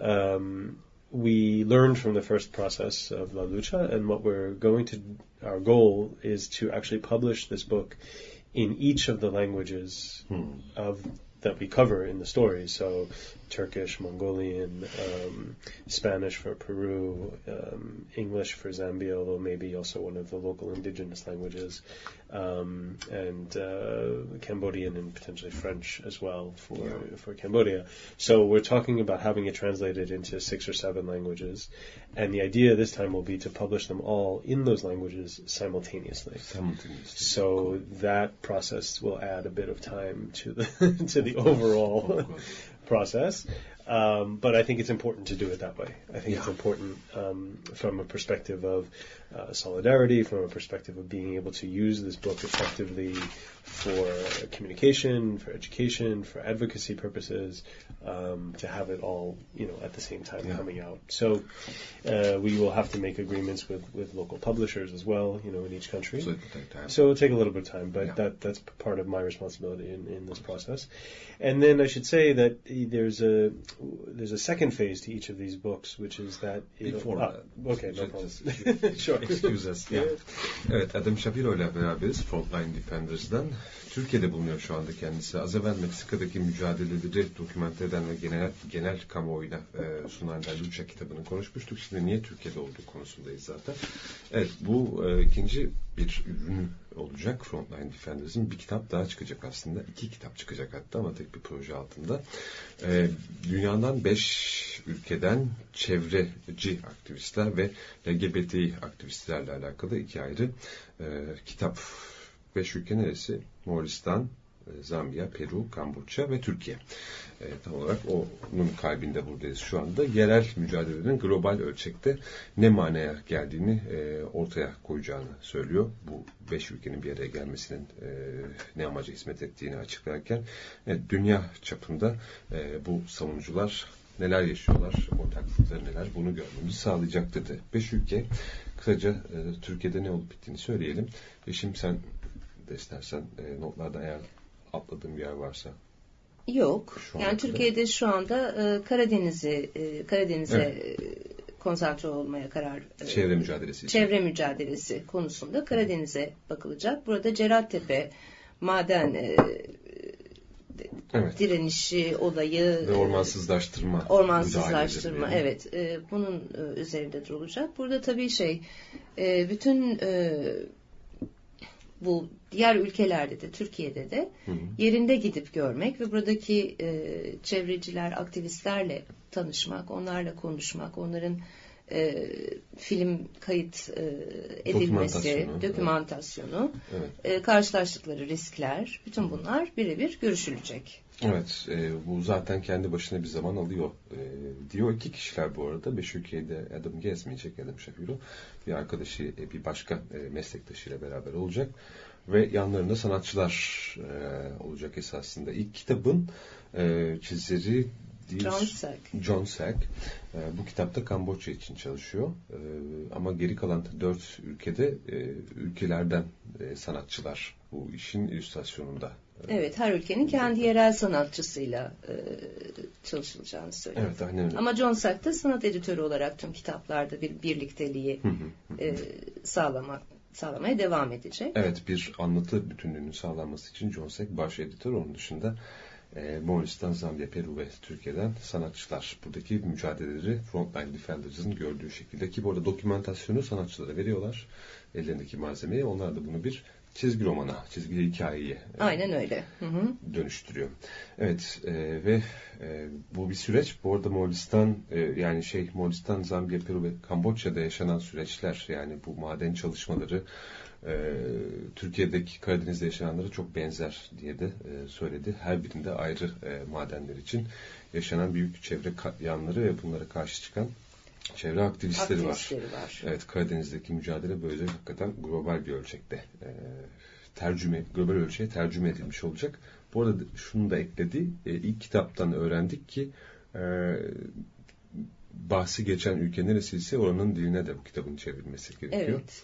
um, we learned from the first process of La Lucha, and what we're going to, our goal is to actually publish this book in each of the languages Hmm. of that we cover in the story. So Turkish, Mongolian, um, Spanish for Peru, um, English for Zambia, although maybe also one of the local indigenous languages, um, and uh, Cambodian and potentially French as well for for Cambodia. So we're talking about having it translated into six or seven languages, and the idea this time will be to publish them all in those languages simultaneously. Simultaneously. So that process will add a bit of time to the to the overall process. Um, but I think it's important to do it that way. I think it's important um, from a perspective of uh, solidarity, from a perspective of being able to use this book effectively for communication, for education, for advocacy purposes, um, to have it all, you know, at the same time Yeah. coming out. So uh, we will have to make agreements with, with local publishers as well, you know, in each country. So it will take time. So it'll take a little bit of time, but Yeah. that that's part of my responsibility in, in this process. And then I should say that there's a there's a second phase to each of these books, which is that it'll- Before ah, that, okay, no problem. sure. Excuse us. Yeah. Evet Adam Shapiro ile beraberiz Frontline Defenders'dan. Türkiye'de bulunuyor şu anda kendisi. Az evvel Meksika'daki mücadeleleri dokümante eden ve genel, genel kamuoyuna e, sunan Lucha kitabını konuşmuştuk. Şimdi niye Türkiye'de olduğu konusundayız zaten. Evet bu e, ikinci bir ürünü olacak Frontline Defenders'ın. Bir kitap daha çıkacak aslında. İki kitap çıkacak hatta ama tek bir proje altında. E, dünyadan beş ülkeden çevreci aktivistler ve LGBTİ aktivistlerle alakalı iki ayrı e, kitap. Beş ülke neresi? Moğolistan, e, Zambiya, Peru, Kamboçya ve Türkiye. E, tam olarak onun kalbinde buradayız şu anda. Yerel mücadelenin global ölçekte ne manaya geldiğini e, ortaya koyacağını söylüyor. Bu beş ülkenin bir araya gelmesinin e, ne amaca hizmet ettiğini açıklarken evet, dünya çapında e, bu savunucular neler yaşıyorlar, ortaklıkları neler bunu görmemizi sağlayacaktır dedi. Beş ülke kısaca e, Türkiye'de ne olup bittiğini söyleyelim. Ve şimdi sen de istersen e, notlarda eğer atladığın bir yer varsa. Yok. Şu yani kadar. Türkiye'de şu anda e, Karadeniz'i e, Karadeniz'e Evet. e, konsantre olmaya karar e, Çevre mücadelesi için. çevre mücadelesi konusunda Karadeniz'e bakılacak. Burada Cerattepe maden e, Evet. direnişi olayı Ve ormansızlaştırma. ormansızlaştırma evet e, bunun e, üzerinde durulacak. Burada tabii şey e, bütün e, bu diğer ülkelerde de Türkiye'de de Hı hı. yerinde gidip görmek ve buradaki e, çevreciler, aktivistlerle tanışmak, onlarla konuşmak, onların e, film kayıt e, edilmesi, Dokümantasyonu, dokümantasyonu, Evet. e, karşılaştıkları riskler, bütün bunlar birebir görüşülecek. Evet, e, bu zaten kendi başına bir zaman alıyor. E, diyor iki kişiler bu arada. Beş ülkeyi de Adam gezmeyecek Adam Shapiro. Bir arkadaşı, e, bir başka e, meslektaşıyla beraber olacak. Ve yanlarında sanatçılar e, olacak esasında. İlk kitabın e, çizeri John Sack. John Sack. E, bu kitapta Kamboçya için çalışıyor. E, ama geri kalan dört ülkede e, ülkelerden e, sanatçılar bu işin illüstrasyonunda Evet, her ülkenin kendi yerel sanatçısıyla e, çalışılacağını söylüyor. Evet, aynen öyle. Ama John Sack da sanat editörü olarak tüm kitaplarda bir birlikteliği Hı hı, e, sağlamak sağlamaya devam edecek. Evet bir anlatı bütünlüğünün sağlanması için John Sack baş editör. Onun dışında e, Moğolistan, Zambiya, Peru ve Türkiye'den sanatçılar buradaki mücadeleleri Frontline Defenders'ın gördüğü şekilde ki bu arada dokümantasyonu sanatçılara veriyorlar ellerindeki malzemeyi. Onlar da bunu bir çizgi romana, çizgi hikayeye e, Aynen öyle. Hı hı. dönüştürüyor. Evet e, ve e, bu bir süreç. Bu arada Moğolistan e, yani şey Moğolistan, Zambiya, Peru ve Kamboçya'da yaşanan süreçler yani bu maden çalışmaları e, Türkiye'deki Karadeniz'de yaşananlara çok benzer diye de e, söyledi. Her birinde ayrı e, madenler için yaşanan büyük çevre yanları ve bunlara karşı çıkan çevre aktivistleri, aktivistleri var. var. Evet Karadeniz'deki mücadele böylece hakikaten global bir ölçekte e, tercüme, global ölçeğe tercüme edilmiş olacak. Bu arada şunu da ekledi. E, ilk kitaptan öğrendik ki e, bahsi geçen ülke neresiyse oranın diline de bu kitabın çevrilmesi gerekiyor. Evet.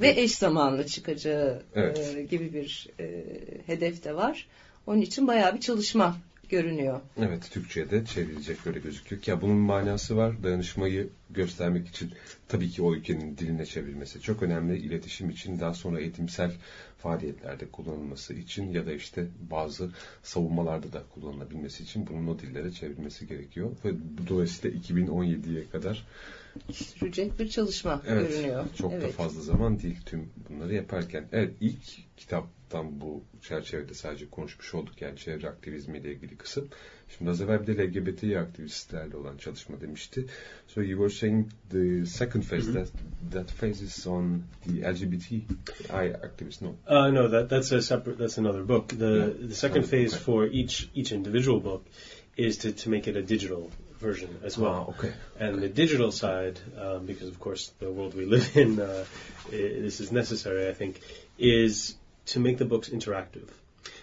Ve eş zamanlı çıkacağı evet. e, gibi bir e, hedef de var. Onun için bayağı bir çalışma görünüyor. Evet, Türkçe'ye de çevrilecek böyle gözüküyor. Ya bunun manası var. Dayanışmayı göstermek için tabii ki o ülkenin diline çevrilmesi çok önemli. İletişim için daha sonra eğitimsel faaliyetlerde kullanılması için ya da işte bazı savunmalarda da kullanılabilmesi için bunun o dillere çevrilmesi gerekiyor. Ve dolayısıyla 2017'ye kadar sürecek bir çalışma evet, görünüyor. Çok evet. da fazla zaman değil tüm bunları yaparken. Evet ilk kitaptan bu çerçevede sadece konuşmuş olduk yani çevre aktivizmiyle ilgili kısım. Şimdi az evvel bir de LGBTİ aktivistlerle olan çalışma demişti. So you were saying the second phase, that, that phase is on the LGBTI activists, no? Uh, no, that, that's a separate, that's another book. The, yeah. the second phase okay. for each, each individual book is to, to make it a digital version as well. Ah, okay. And okay. the digital side, um, because of course the world we live in, uh, this is necessary, I think, is to make the books interactive.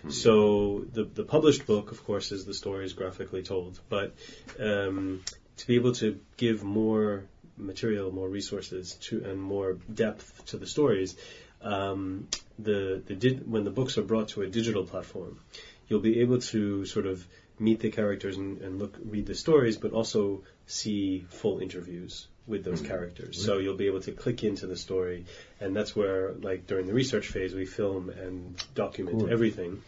Hmm. So the the published book, of course, is the story is graphically told, but um, to be able to give more material, more resources to, and more depth to the stories, um, the the di- when the books are brought to a digital platform, you'll be able to sort of meet the characters and, and look read the stories, but also see full interviews with those mm-hmm. characters. So you'll be able to click into the story, and that's where, like during the research phase, we film and document everything.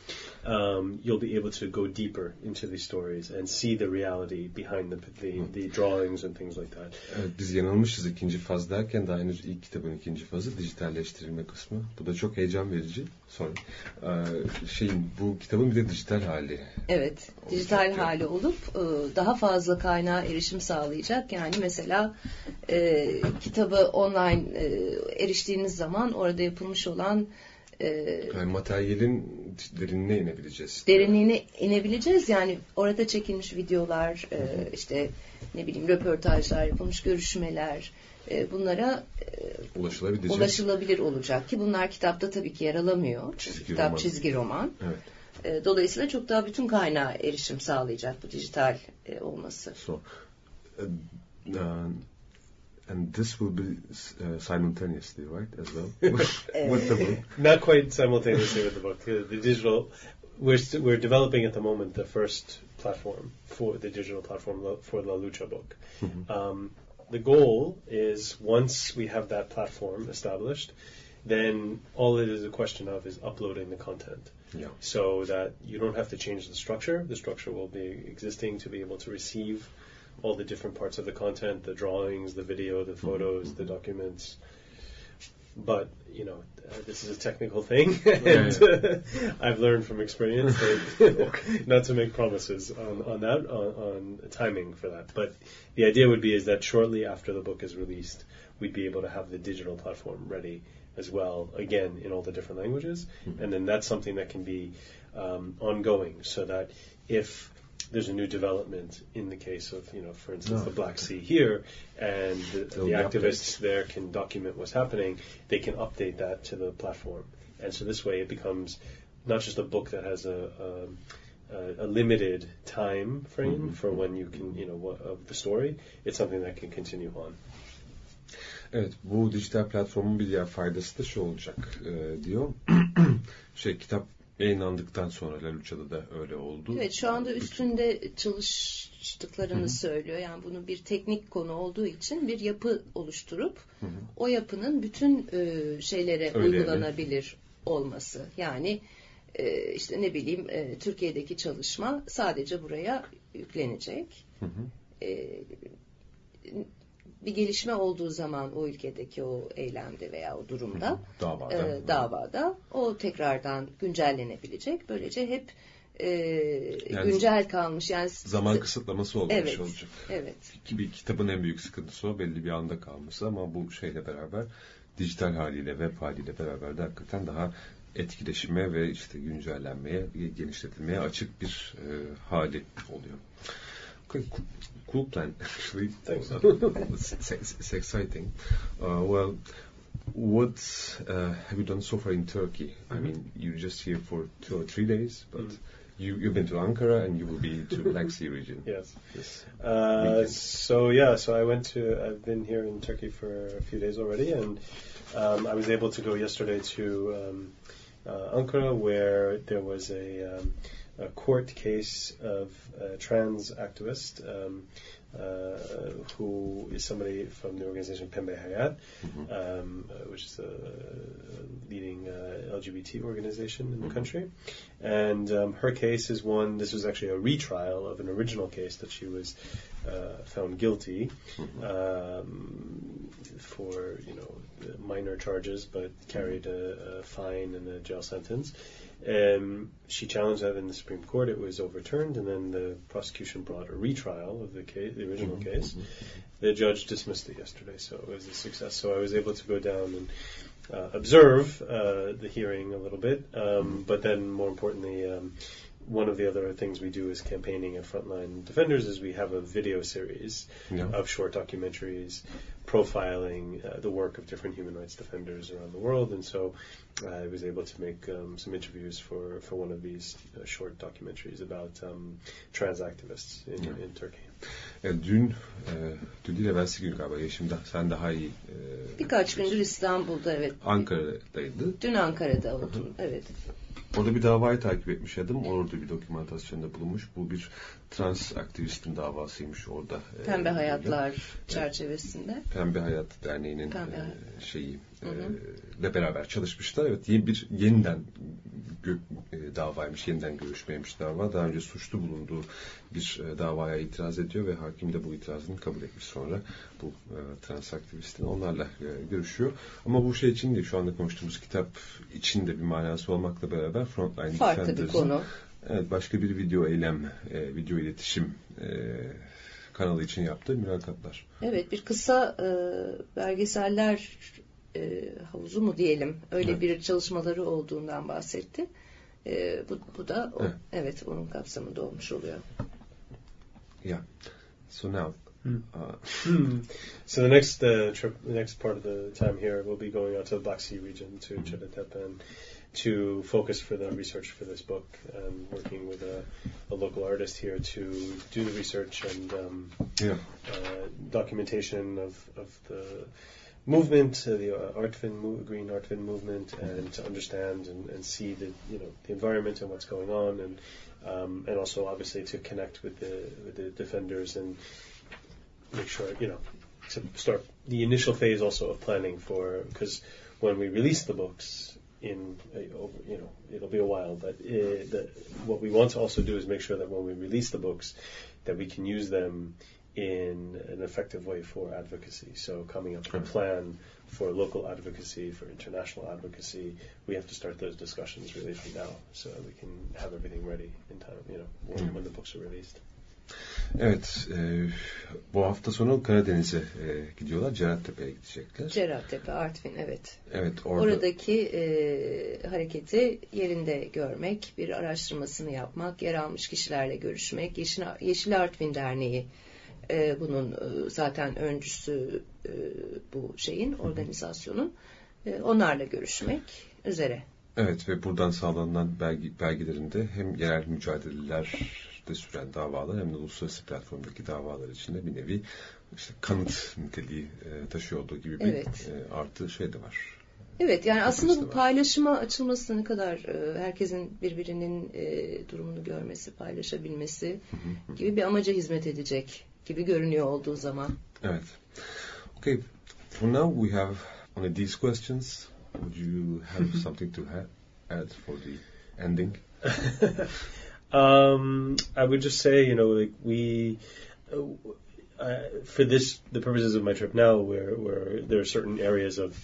Um, you'll be able to go deeper into these stories and see the reality behind the, the, hmm. the drawings and things like that. Evet, biz yanılmışız ikinci faz derken daha henüz ilk kitabın ikinci fazı dijitalleştirilme kısmı. Bu da çok heyecan verici. Sorry. Ee, şeyin bu kitabın bir de dijital hali. Evet, dijital yani. hali olup e, daha fazla kaynağa erişim sağlayacak. Yani mesela e, kitabı online e, eriştiğiniz zaman orada yapılmış olan e, yani materyalin derinliğine inebileceğiz. Derinliğine inebileceğiz. Yani orada çekilmiş videolar, e, işte ne bileyim röportajlar, yapılmış görüşmeler, e, bunlara e, ulaşılabilecek. ulaşılabilir olacak ki bunlar kitapta tabii ki yer alamıyor. Çizgi Kitap roman. çizgi roman. Evet. E, dolayısıyla çok daha bütün kaynağa erişim sağlayacak bu dijital e, olması. So, uh, uh, and this will be uh, simultaneously, right, as well, with the book? Not quite simultaneously with the book. The digital, we're, we we're developing at the moment the first platform for the digital platform for the La Lucha book. Mm-hmm. Um, the goal is once we have that platform established, then all it is a question of is uploading the content. Yeah. So that you don't have to change the structure. The structure will be existing to be able to receive all the different parts of the content, the drawings, the video, the photos, mm-hmm. the documents. But you know, uh, this is a technical thing, and uh, I've learned from experience that not to make promises on, on that on, on timing for that. But the idea would be is that shortly after the book is released, we'd be able to have the digital platform ready as well, again in all the different languages, mm-hmm. and then that's something that can be um, ongoing, so that if there's a new development in the case of, you know, for instance, the Black Sea here, and the, the activists there can document what's happening. They can update that to the platform, and so this way it becomes not just a book that has a, a, a limited time frame mm-hmm. for when you can, you know, of the story. It's something that can continue on. Evet, bu dijital platformun bir diğer faydası da şu olacak e, diyor. şey kitap yayınlandıktan sonra La Lucha'da da öyle oldu. Evet şu anda üstünde çalıştıklarını Hı-hı. söylüyor. Yani bunu bir teknik konu olduğu için bir yapı oluşturup Hı-hı. o yapının bütün e, şeylere öyle uygulanabilir yani. olması. Yani e, işte ne bileyim e, Türkiye'deki çalışma sadece buraya yüklenecek. Hı hı. E, bir gelişme olduğu zaman o ülkedeki o eylemde veya o durumda Davada. e, davada o tekrardan güncellenebilecek. Böylece hep e, Yani güncel kalmış. Yani Zaman kısıtlaması olmamış evet, olacak. Evet. Ki bir kitabın en büyük sıkıntısı o belli bir anda kalması ama bu şeyle beraber dijital haliyle web haliyle beraber de hakikaten daha etkileşime ve işte güncellenmeye, genişletilmeye açık bir e, hali oluyor. Cool, plan actually. Thanks. it's, it's, it's exciting. Uh, well, what uh, have you done so far in Turkey? I mean, you're just here for two or three days, but you, you've been to Ankara and you will be to Black Sea region. Yes. This Uh, so yeah, so I went to. I've been here in Turkey for a few days already, and um, I was able to go yesterday to um, uh, Ankara, where there was a, um, a court case of a trans activist um, uh, who is somebody from the organization Pembe Hayat, um, uh, which is a leading uh, LGBT organization in the country. And um, her case is one, this was actually a retrial of an original case that she was uh, found guilty um, for, you know, minor charges, but carried a, a fine and a jail sentence. Um, she challenged that in the Supreme Court. It was overturned, and then the prosecution brought a retrial of the case, the original case. The judge dismissed it yesterday, so it was a success. So I was able to go down and uh, observe uh, the hearing a little bit, um, but then more importantly, um, one of the other things we do as campaigning at Frontline Defenders is we have a video series Yeah. of short documentaries profiling uh, the work of different human rights defenders around the world, and so I was able to make um, some interviews for, for one of these uh, short documentaries about um, trans activists in, Yeah. in Turkey. Evet, dün, e, dün değil evvelsi gün galiba Yeşim'de sen daha iyi e, Birkaç gündür İstanbul'da evet. Ankara'daydı. Dün Ankara'da oldum. Evet. Orada bir davayı takip etmiş adım. Orada bir dokümantasyonda bulunmuş. Bu bir trans aktivistin davasıymış orada. e, Pembe böyle. Hayatlar çerçevesinde. Pembe Hayat Derneği'nin Pembe e, şeyi Hı hı. e, beraber çalışmışlar. Evet, yeni bir yeniden gö- e, davaymış, yeniden görüşmeymiş dava. Daha önce suçlu bulunduğu bir e, davaya itiraz ediyor ve hakim de bu itirazını kabul etmiş sonra bu e, trans aktivistin onlarla e, görüşüyor. Ama bu şey için değil, şu anda konuştuğumuz kitap için de bir manası olmakla beraber Frontline Farklı bir Defenders'ın konu. Evet, başka bir video eylem, e, video iletişim e, kanalı için yaptığı mülakatlar. Evet bir kısa e, belgeseller e, havuzu mu diyelim öyle Evet. bir çalışmaları olduğundan bahsetti. E, bu, bu da o, Evet. evet. onun kapsamında olmuş oluyor. Yeah. So now, Hmm. uh, So the next uh, trip, the next part of the time here, we'll be going out to the Black Sea region to Chitatepe and to focus for the research for this book and working with a, a local artist here to do the research and um, yeah. uh, documentation of, of the movement, uh, the uh, Artfin mo- Green Artfin movement, and to understand and, and see the you know the environment and what's going on, and um, and also obviously to connect with the with the defenders and make sure you know to start the initial phase also of planning for because when we release the books in uh, over, you know it'll be a while but uh, the, what we want to also do is make sure that when we release the books that we can use them in an effective way for advocacy. So coming up with a plan for local advocacy for international advocacy we have to start those discussions really from now so that we can have everything ready in time you know when, when the books are released Evet, e, bu hafta sonu Karadeniz'e e, gidiyorlar, Cerattepe'ye gidecekler. Cerattepe, Artvin evet. Evet, orada Oradaki e, hareketi yerinde görmek, bir araştırmasını yapmak, yer almış kişilerle görüşmek. Yeşil, Yeşil Artvin Derneği e, bunun e, zaten öncüsü e, bu şeyin, organizasyonun. E, onlarla görüşmek üzere. Evet ve buradan sağlanan belge, belgelerinde hem yerel mücadelelerde süren davalar hem de uluslararası platformdaki davalar içinde bir nevi işte kanıt niteliği e, taşıyor olduğu gibi bir Evet. e, artı şey de var. Evet yani aslında bu paylaşıma açılması ne kadar e, herkesin birbirinin e, durumunu görmesi, paylaşabilmesi gibi bir amaca hizmet edecek gibi görünüyor olduğu zaman. Evet. Okay, for now we have only these questions. Would you have something to add for the ending? um, I would just say, you know, like we, uh, for this, the purposes of my trip now, where where there are certain areas of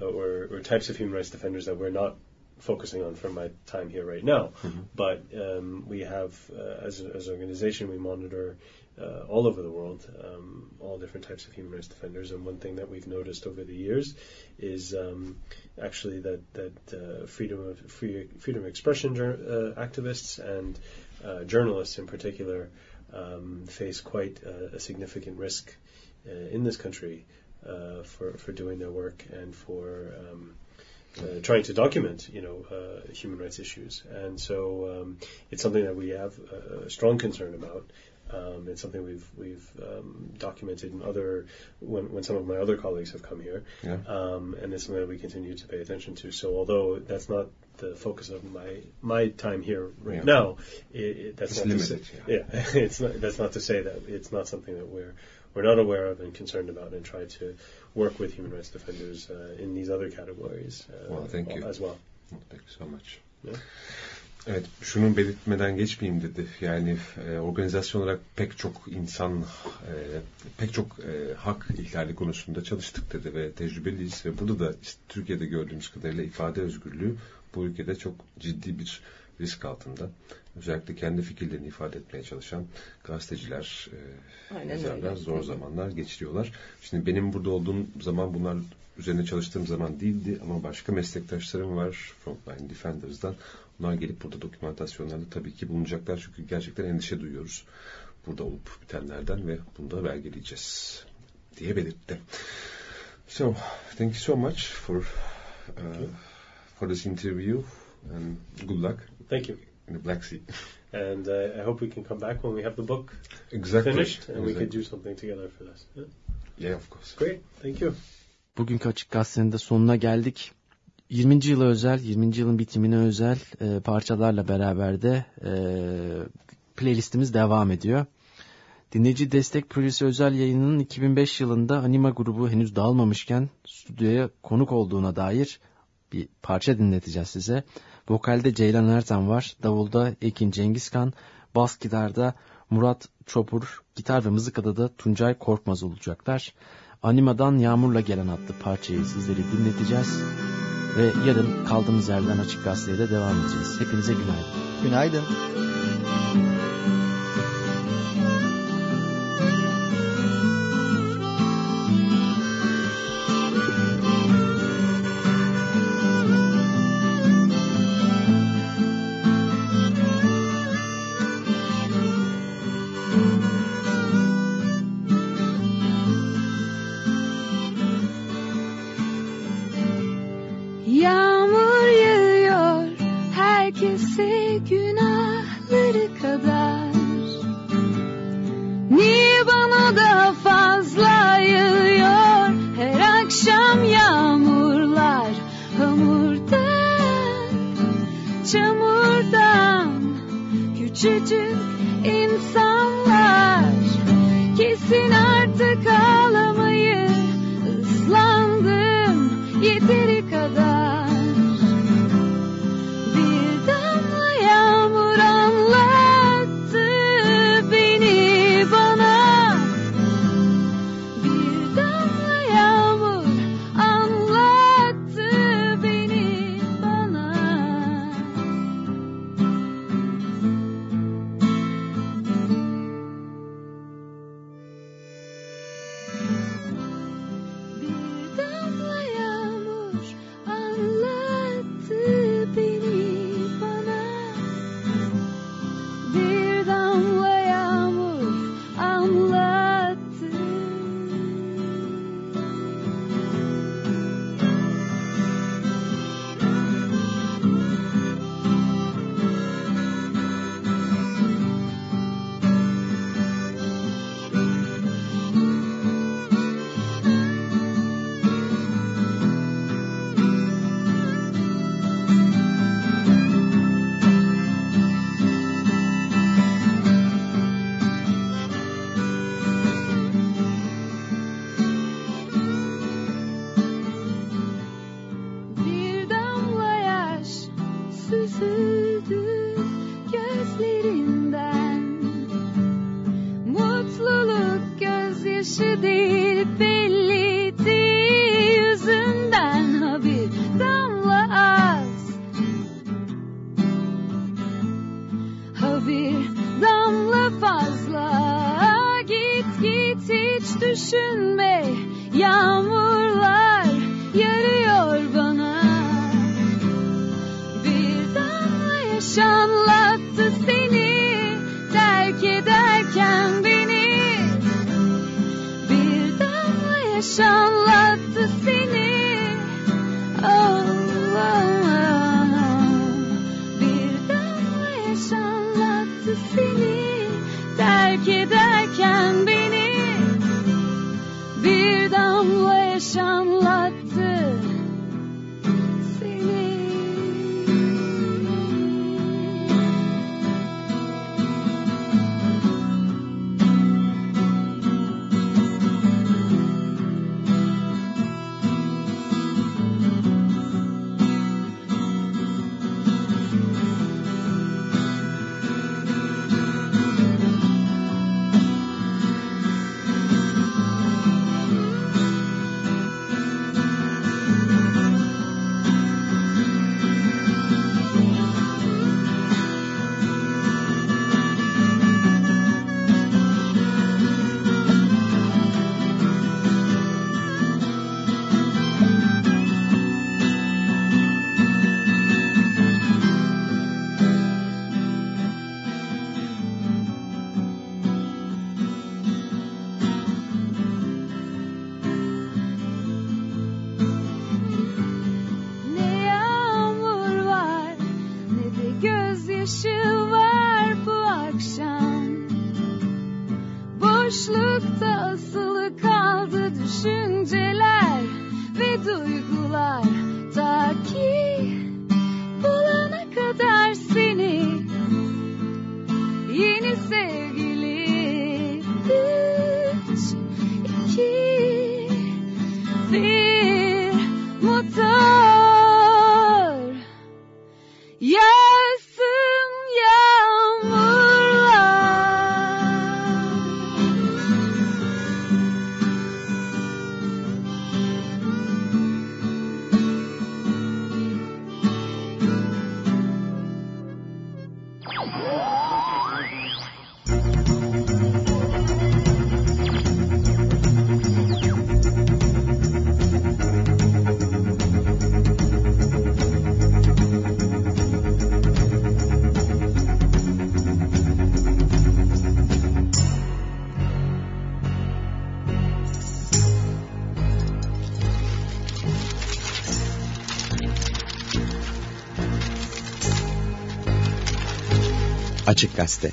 uh, or, or types of human rights defenders that we're not focusing on for my time here right now. Mm-hmm. But um, we have, uh, as, a, as an organization, we monitor uh, all over the world um, all different types of human rights defenders. And one thing that we've noticed over the years is um, actually that that uh, freedom of free, freedom of expression uh, activists and uh, journalists in particular um, face quite a, a significant risk uh, in this country uh, for for doing their work and for um, uh, trying to document, you know, uh, human rights issues, and so um, it's something that we have a, a strong concern about. Um, it's something we've we've um, documented in other when, when some of my other colleagues have come here, Yeah. um, and it's something that we continue to pay attention to. So although that's not the focus of my my time here right Yeah. now, it, it, that's It's not limited, to say, yeah, it's not that's not to say that it's not something that we're we're not aware of and concerned about, and try to work with human rights defenders uh, in these other categories uh, Well, thank you. as well. Thank you so much. Evet, şunu belirtmeden geçmeyeyim dedi. Yani e, organizasyon olarak pek çok insan, e, pek çok e, hak ihlali konusunda çalıştık dedi ve tecrübeliyiz. Ve burada da işte Türkiye'de gördüğümüz kadarıyla ifade özgürlüğü bu ülkede çok ciddi bir risk altında. Özellikle kendi fikirlerini ifade etmeye çalışan gazeteciler, e, yazarlar zor zamanlar geçiriyorlar. Şimdi benim burada olduğum zaman bunlar üzerine çalıştığım zaman değildi ama başka meslektaşlarım var Frontline Defenders'dan. Onlar gelip burada dokümantasyonlarda tabii ki bulunacaklar çünkü gerçekten endişe duyuyoruz burada olup bitenlerden ve bunu da belgeleyeceğiz diye belirtti. So, thank you so much for uh, for this interview and good luck Thank you. in the Black Sea. And uh, I hope we can come back when we have the book Exactly. finished, and we could Exactly. do something together for this. Yeah. Yeah, of course. Great, thank you. Bugünkü Açık Gazete'nin de sonuna geldik. 20. yıla özel, 20. yılın bitimine özel e, parçalarla beraber de e, playlistimiz devam ediyor. Dinleyici Destek Projesi özel yayınının 2005 yılında Anima grubu henüz dağılmamışken stüdyoya konuk olduğuna dair bir parça dinleteceğiz size. Vokalde Ceylan Ertan var, davulda Ekin Cengizkan, bas gitarda Murat Çopur, gitar ve mızıkada da Tuncay Korkmaz olacaklar. Anima'dan Yağmur'la gelen adlı parçayı sizlere dinleteceğiz. Ve yarın kaldığımız yerden Açık Gazete'ye de devam edeceğiz. Hepinize günaydın. Günaydın. 只是美呀 Açık Gazete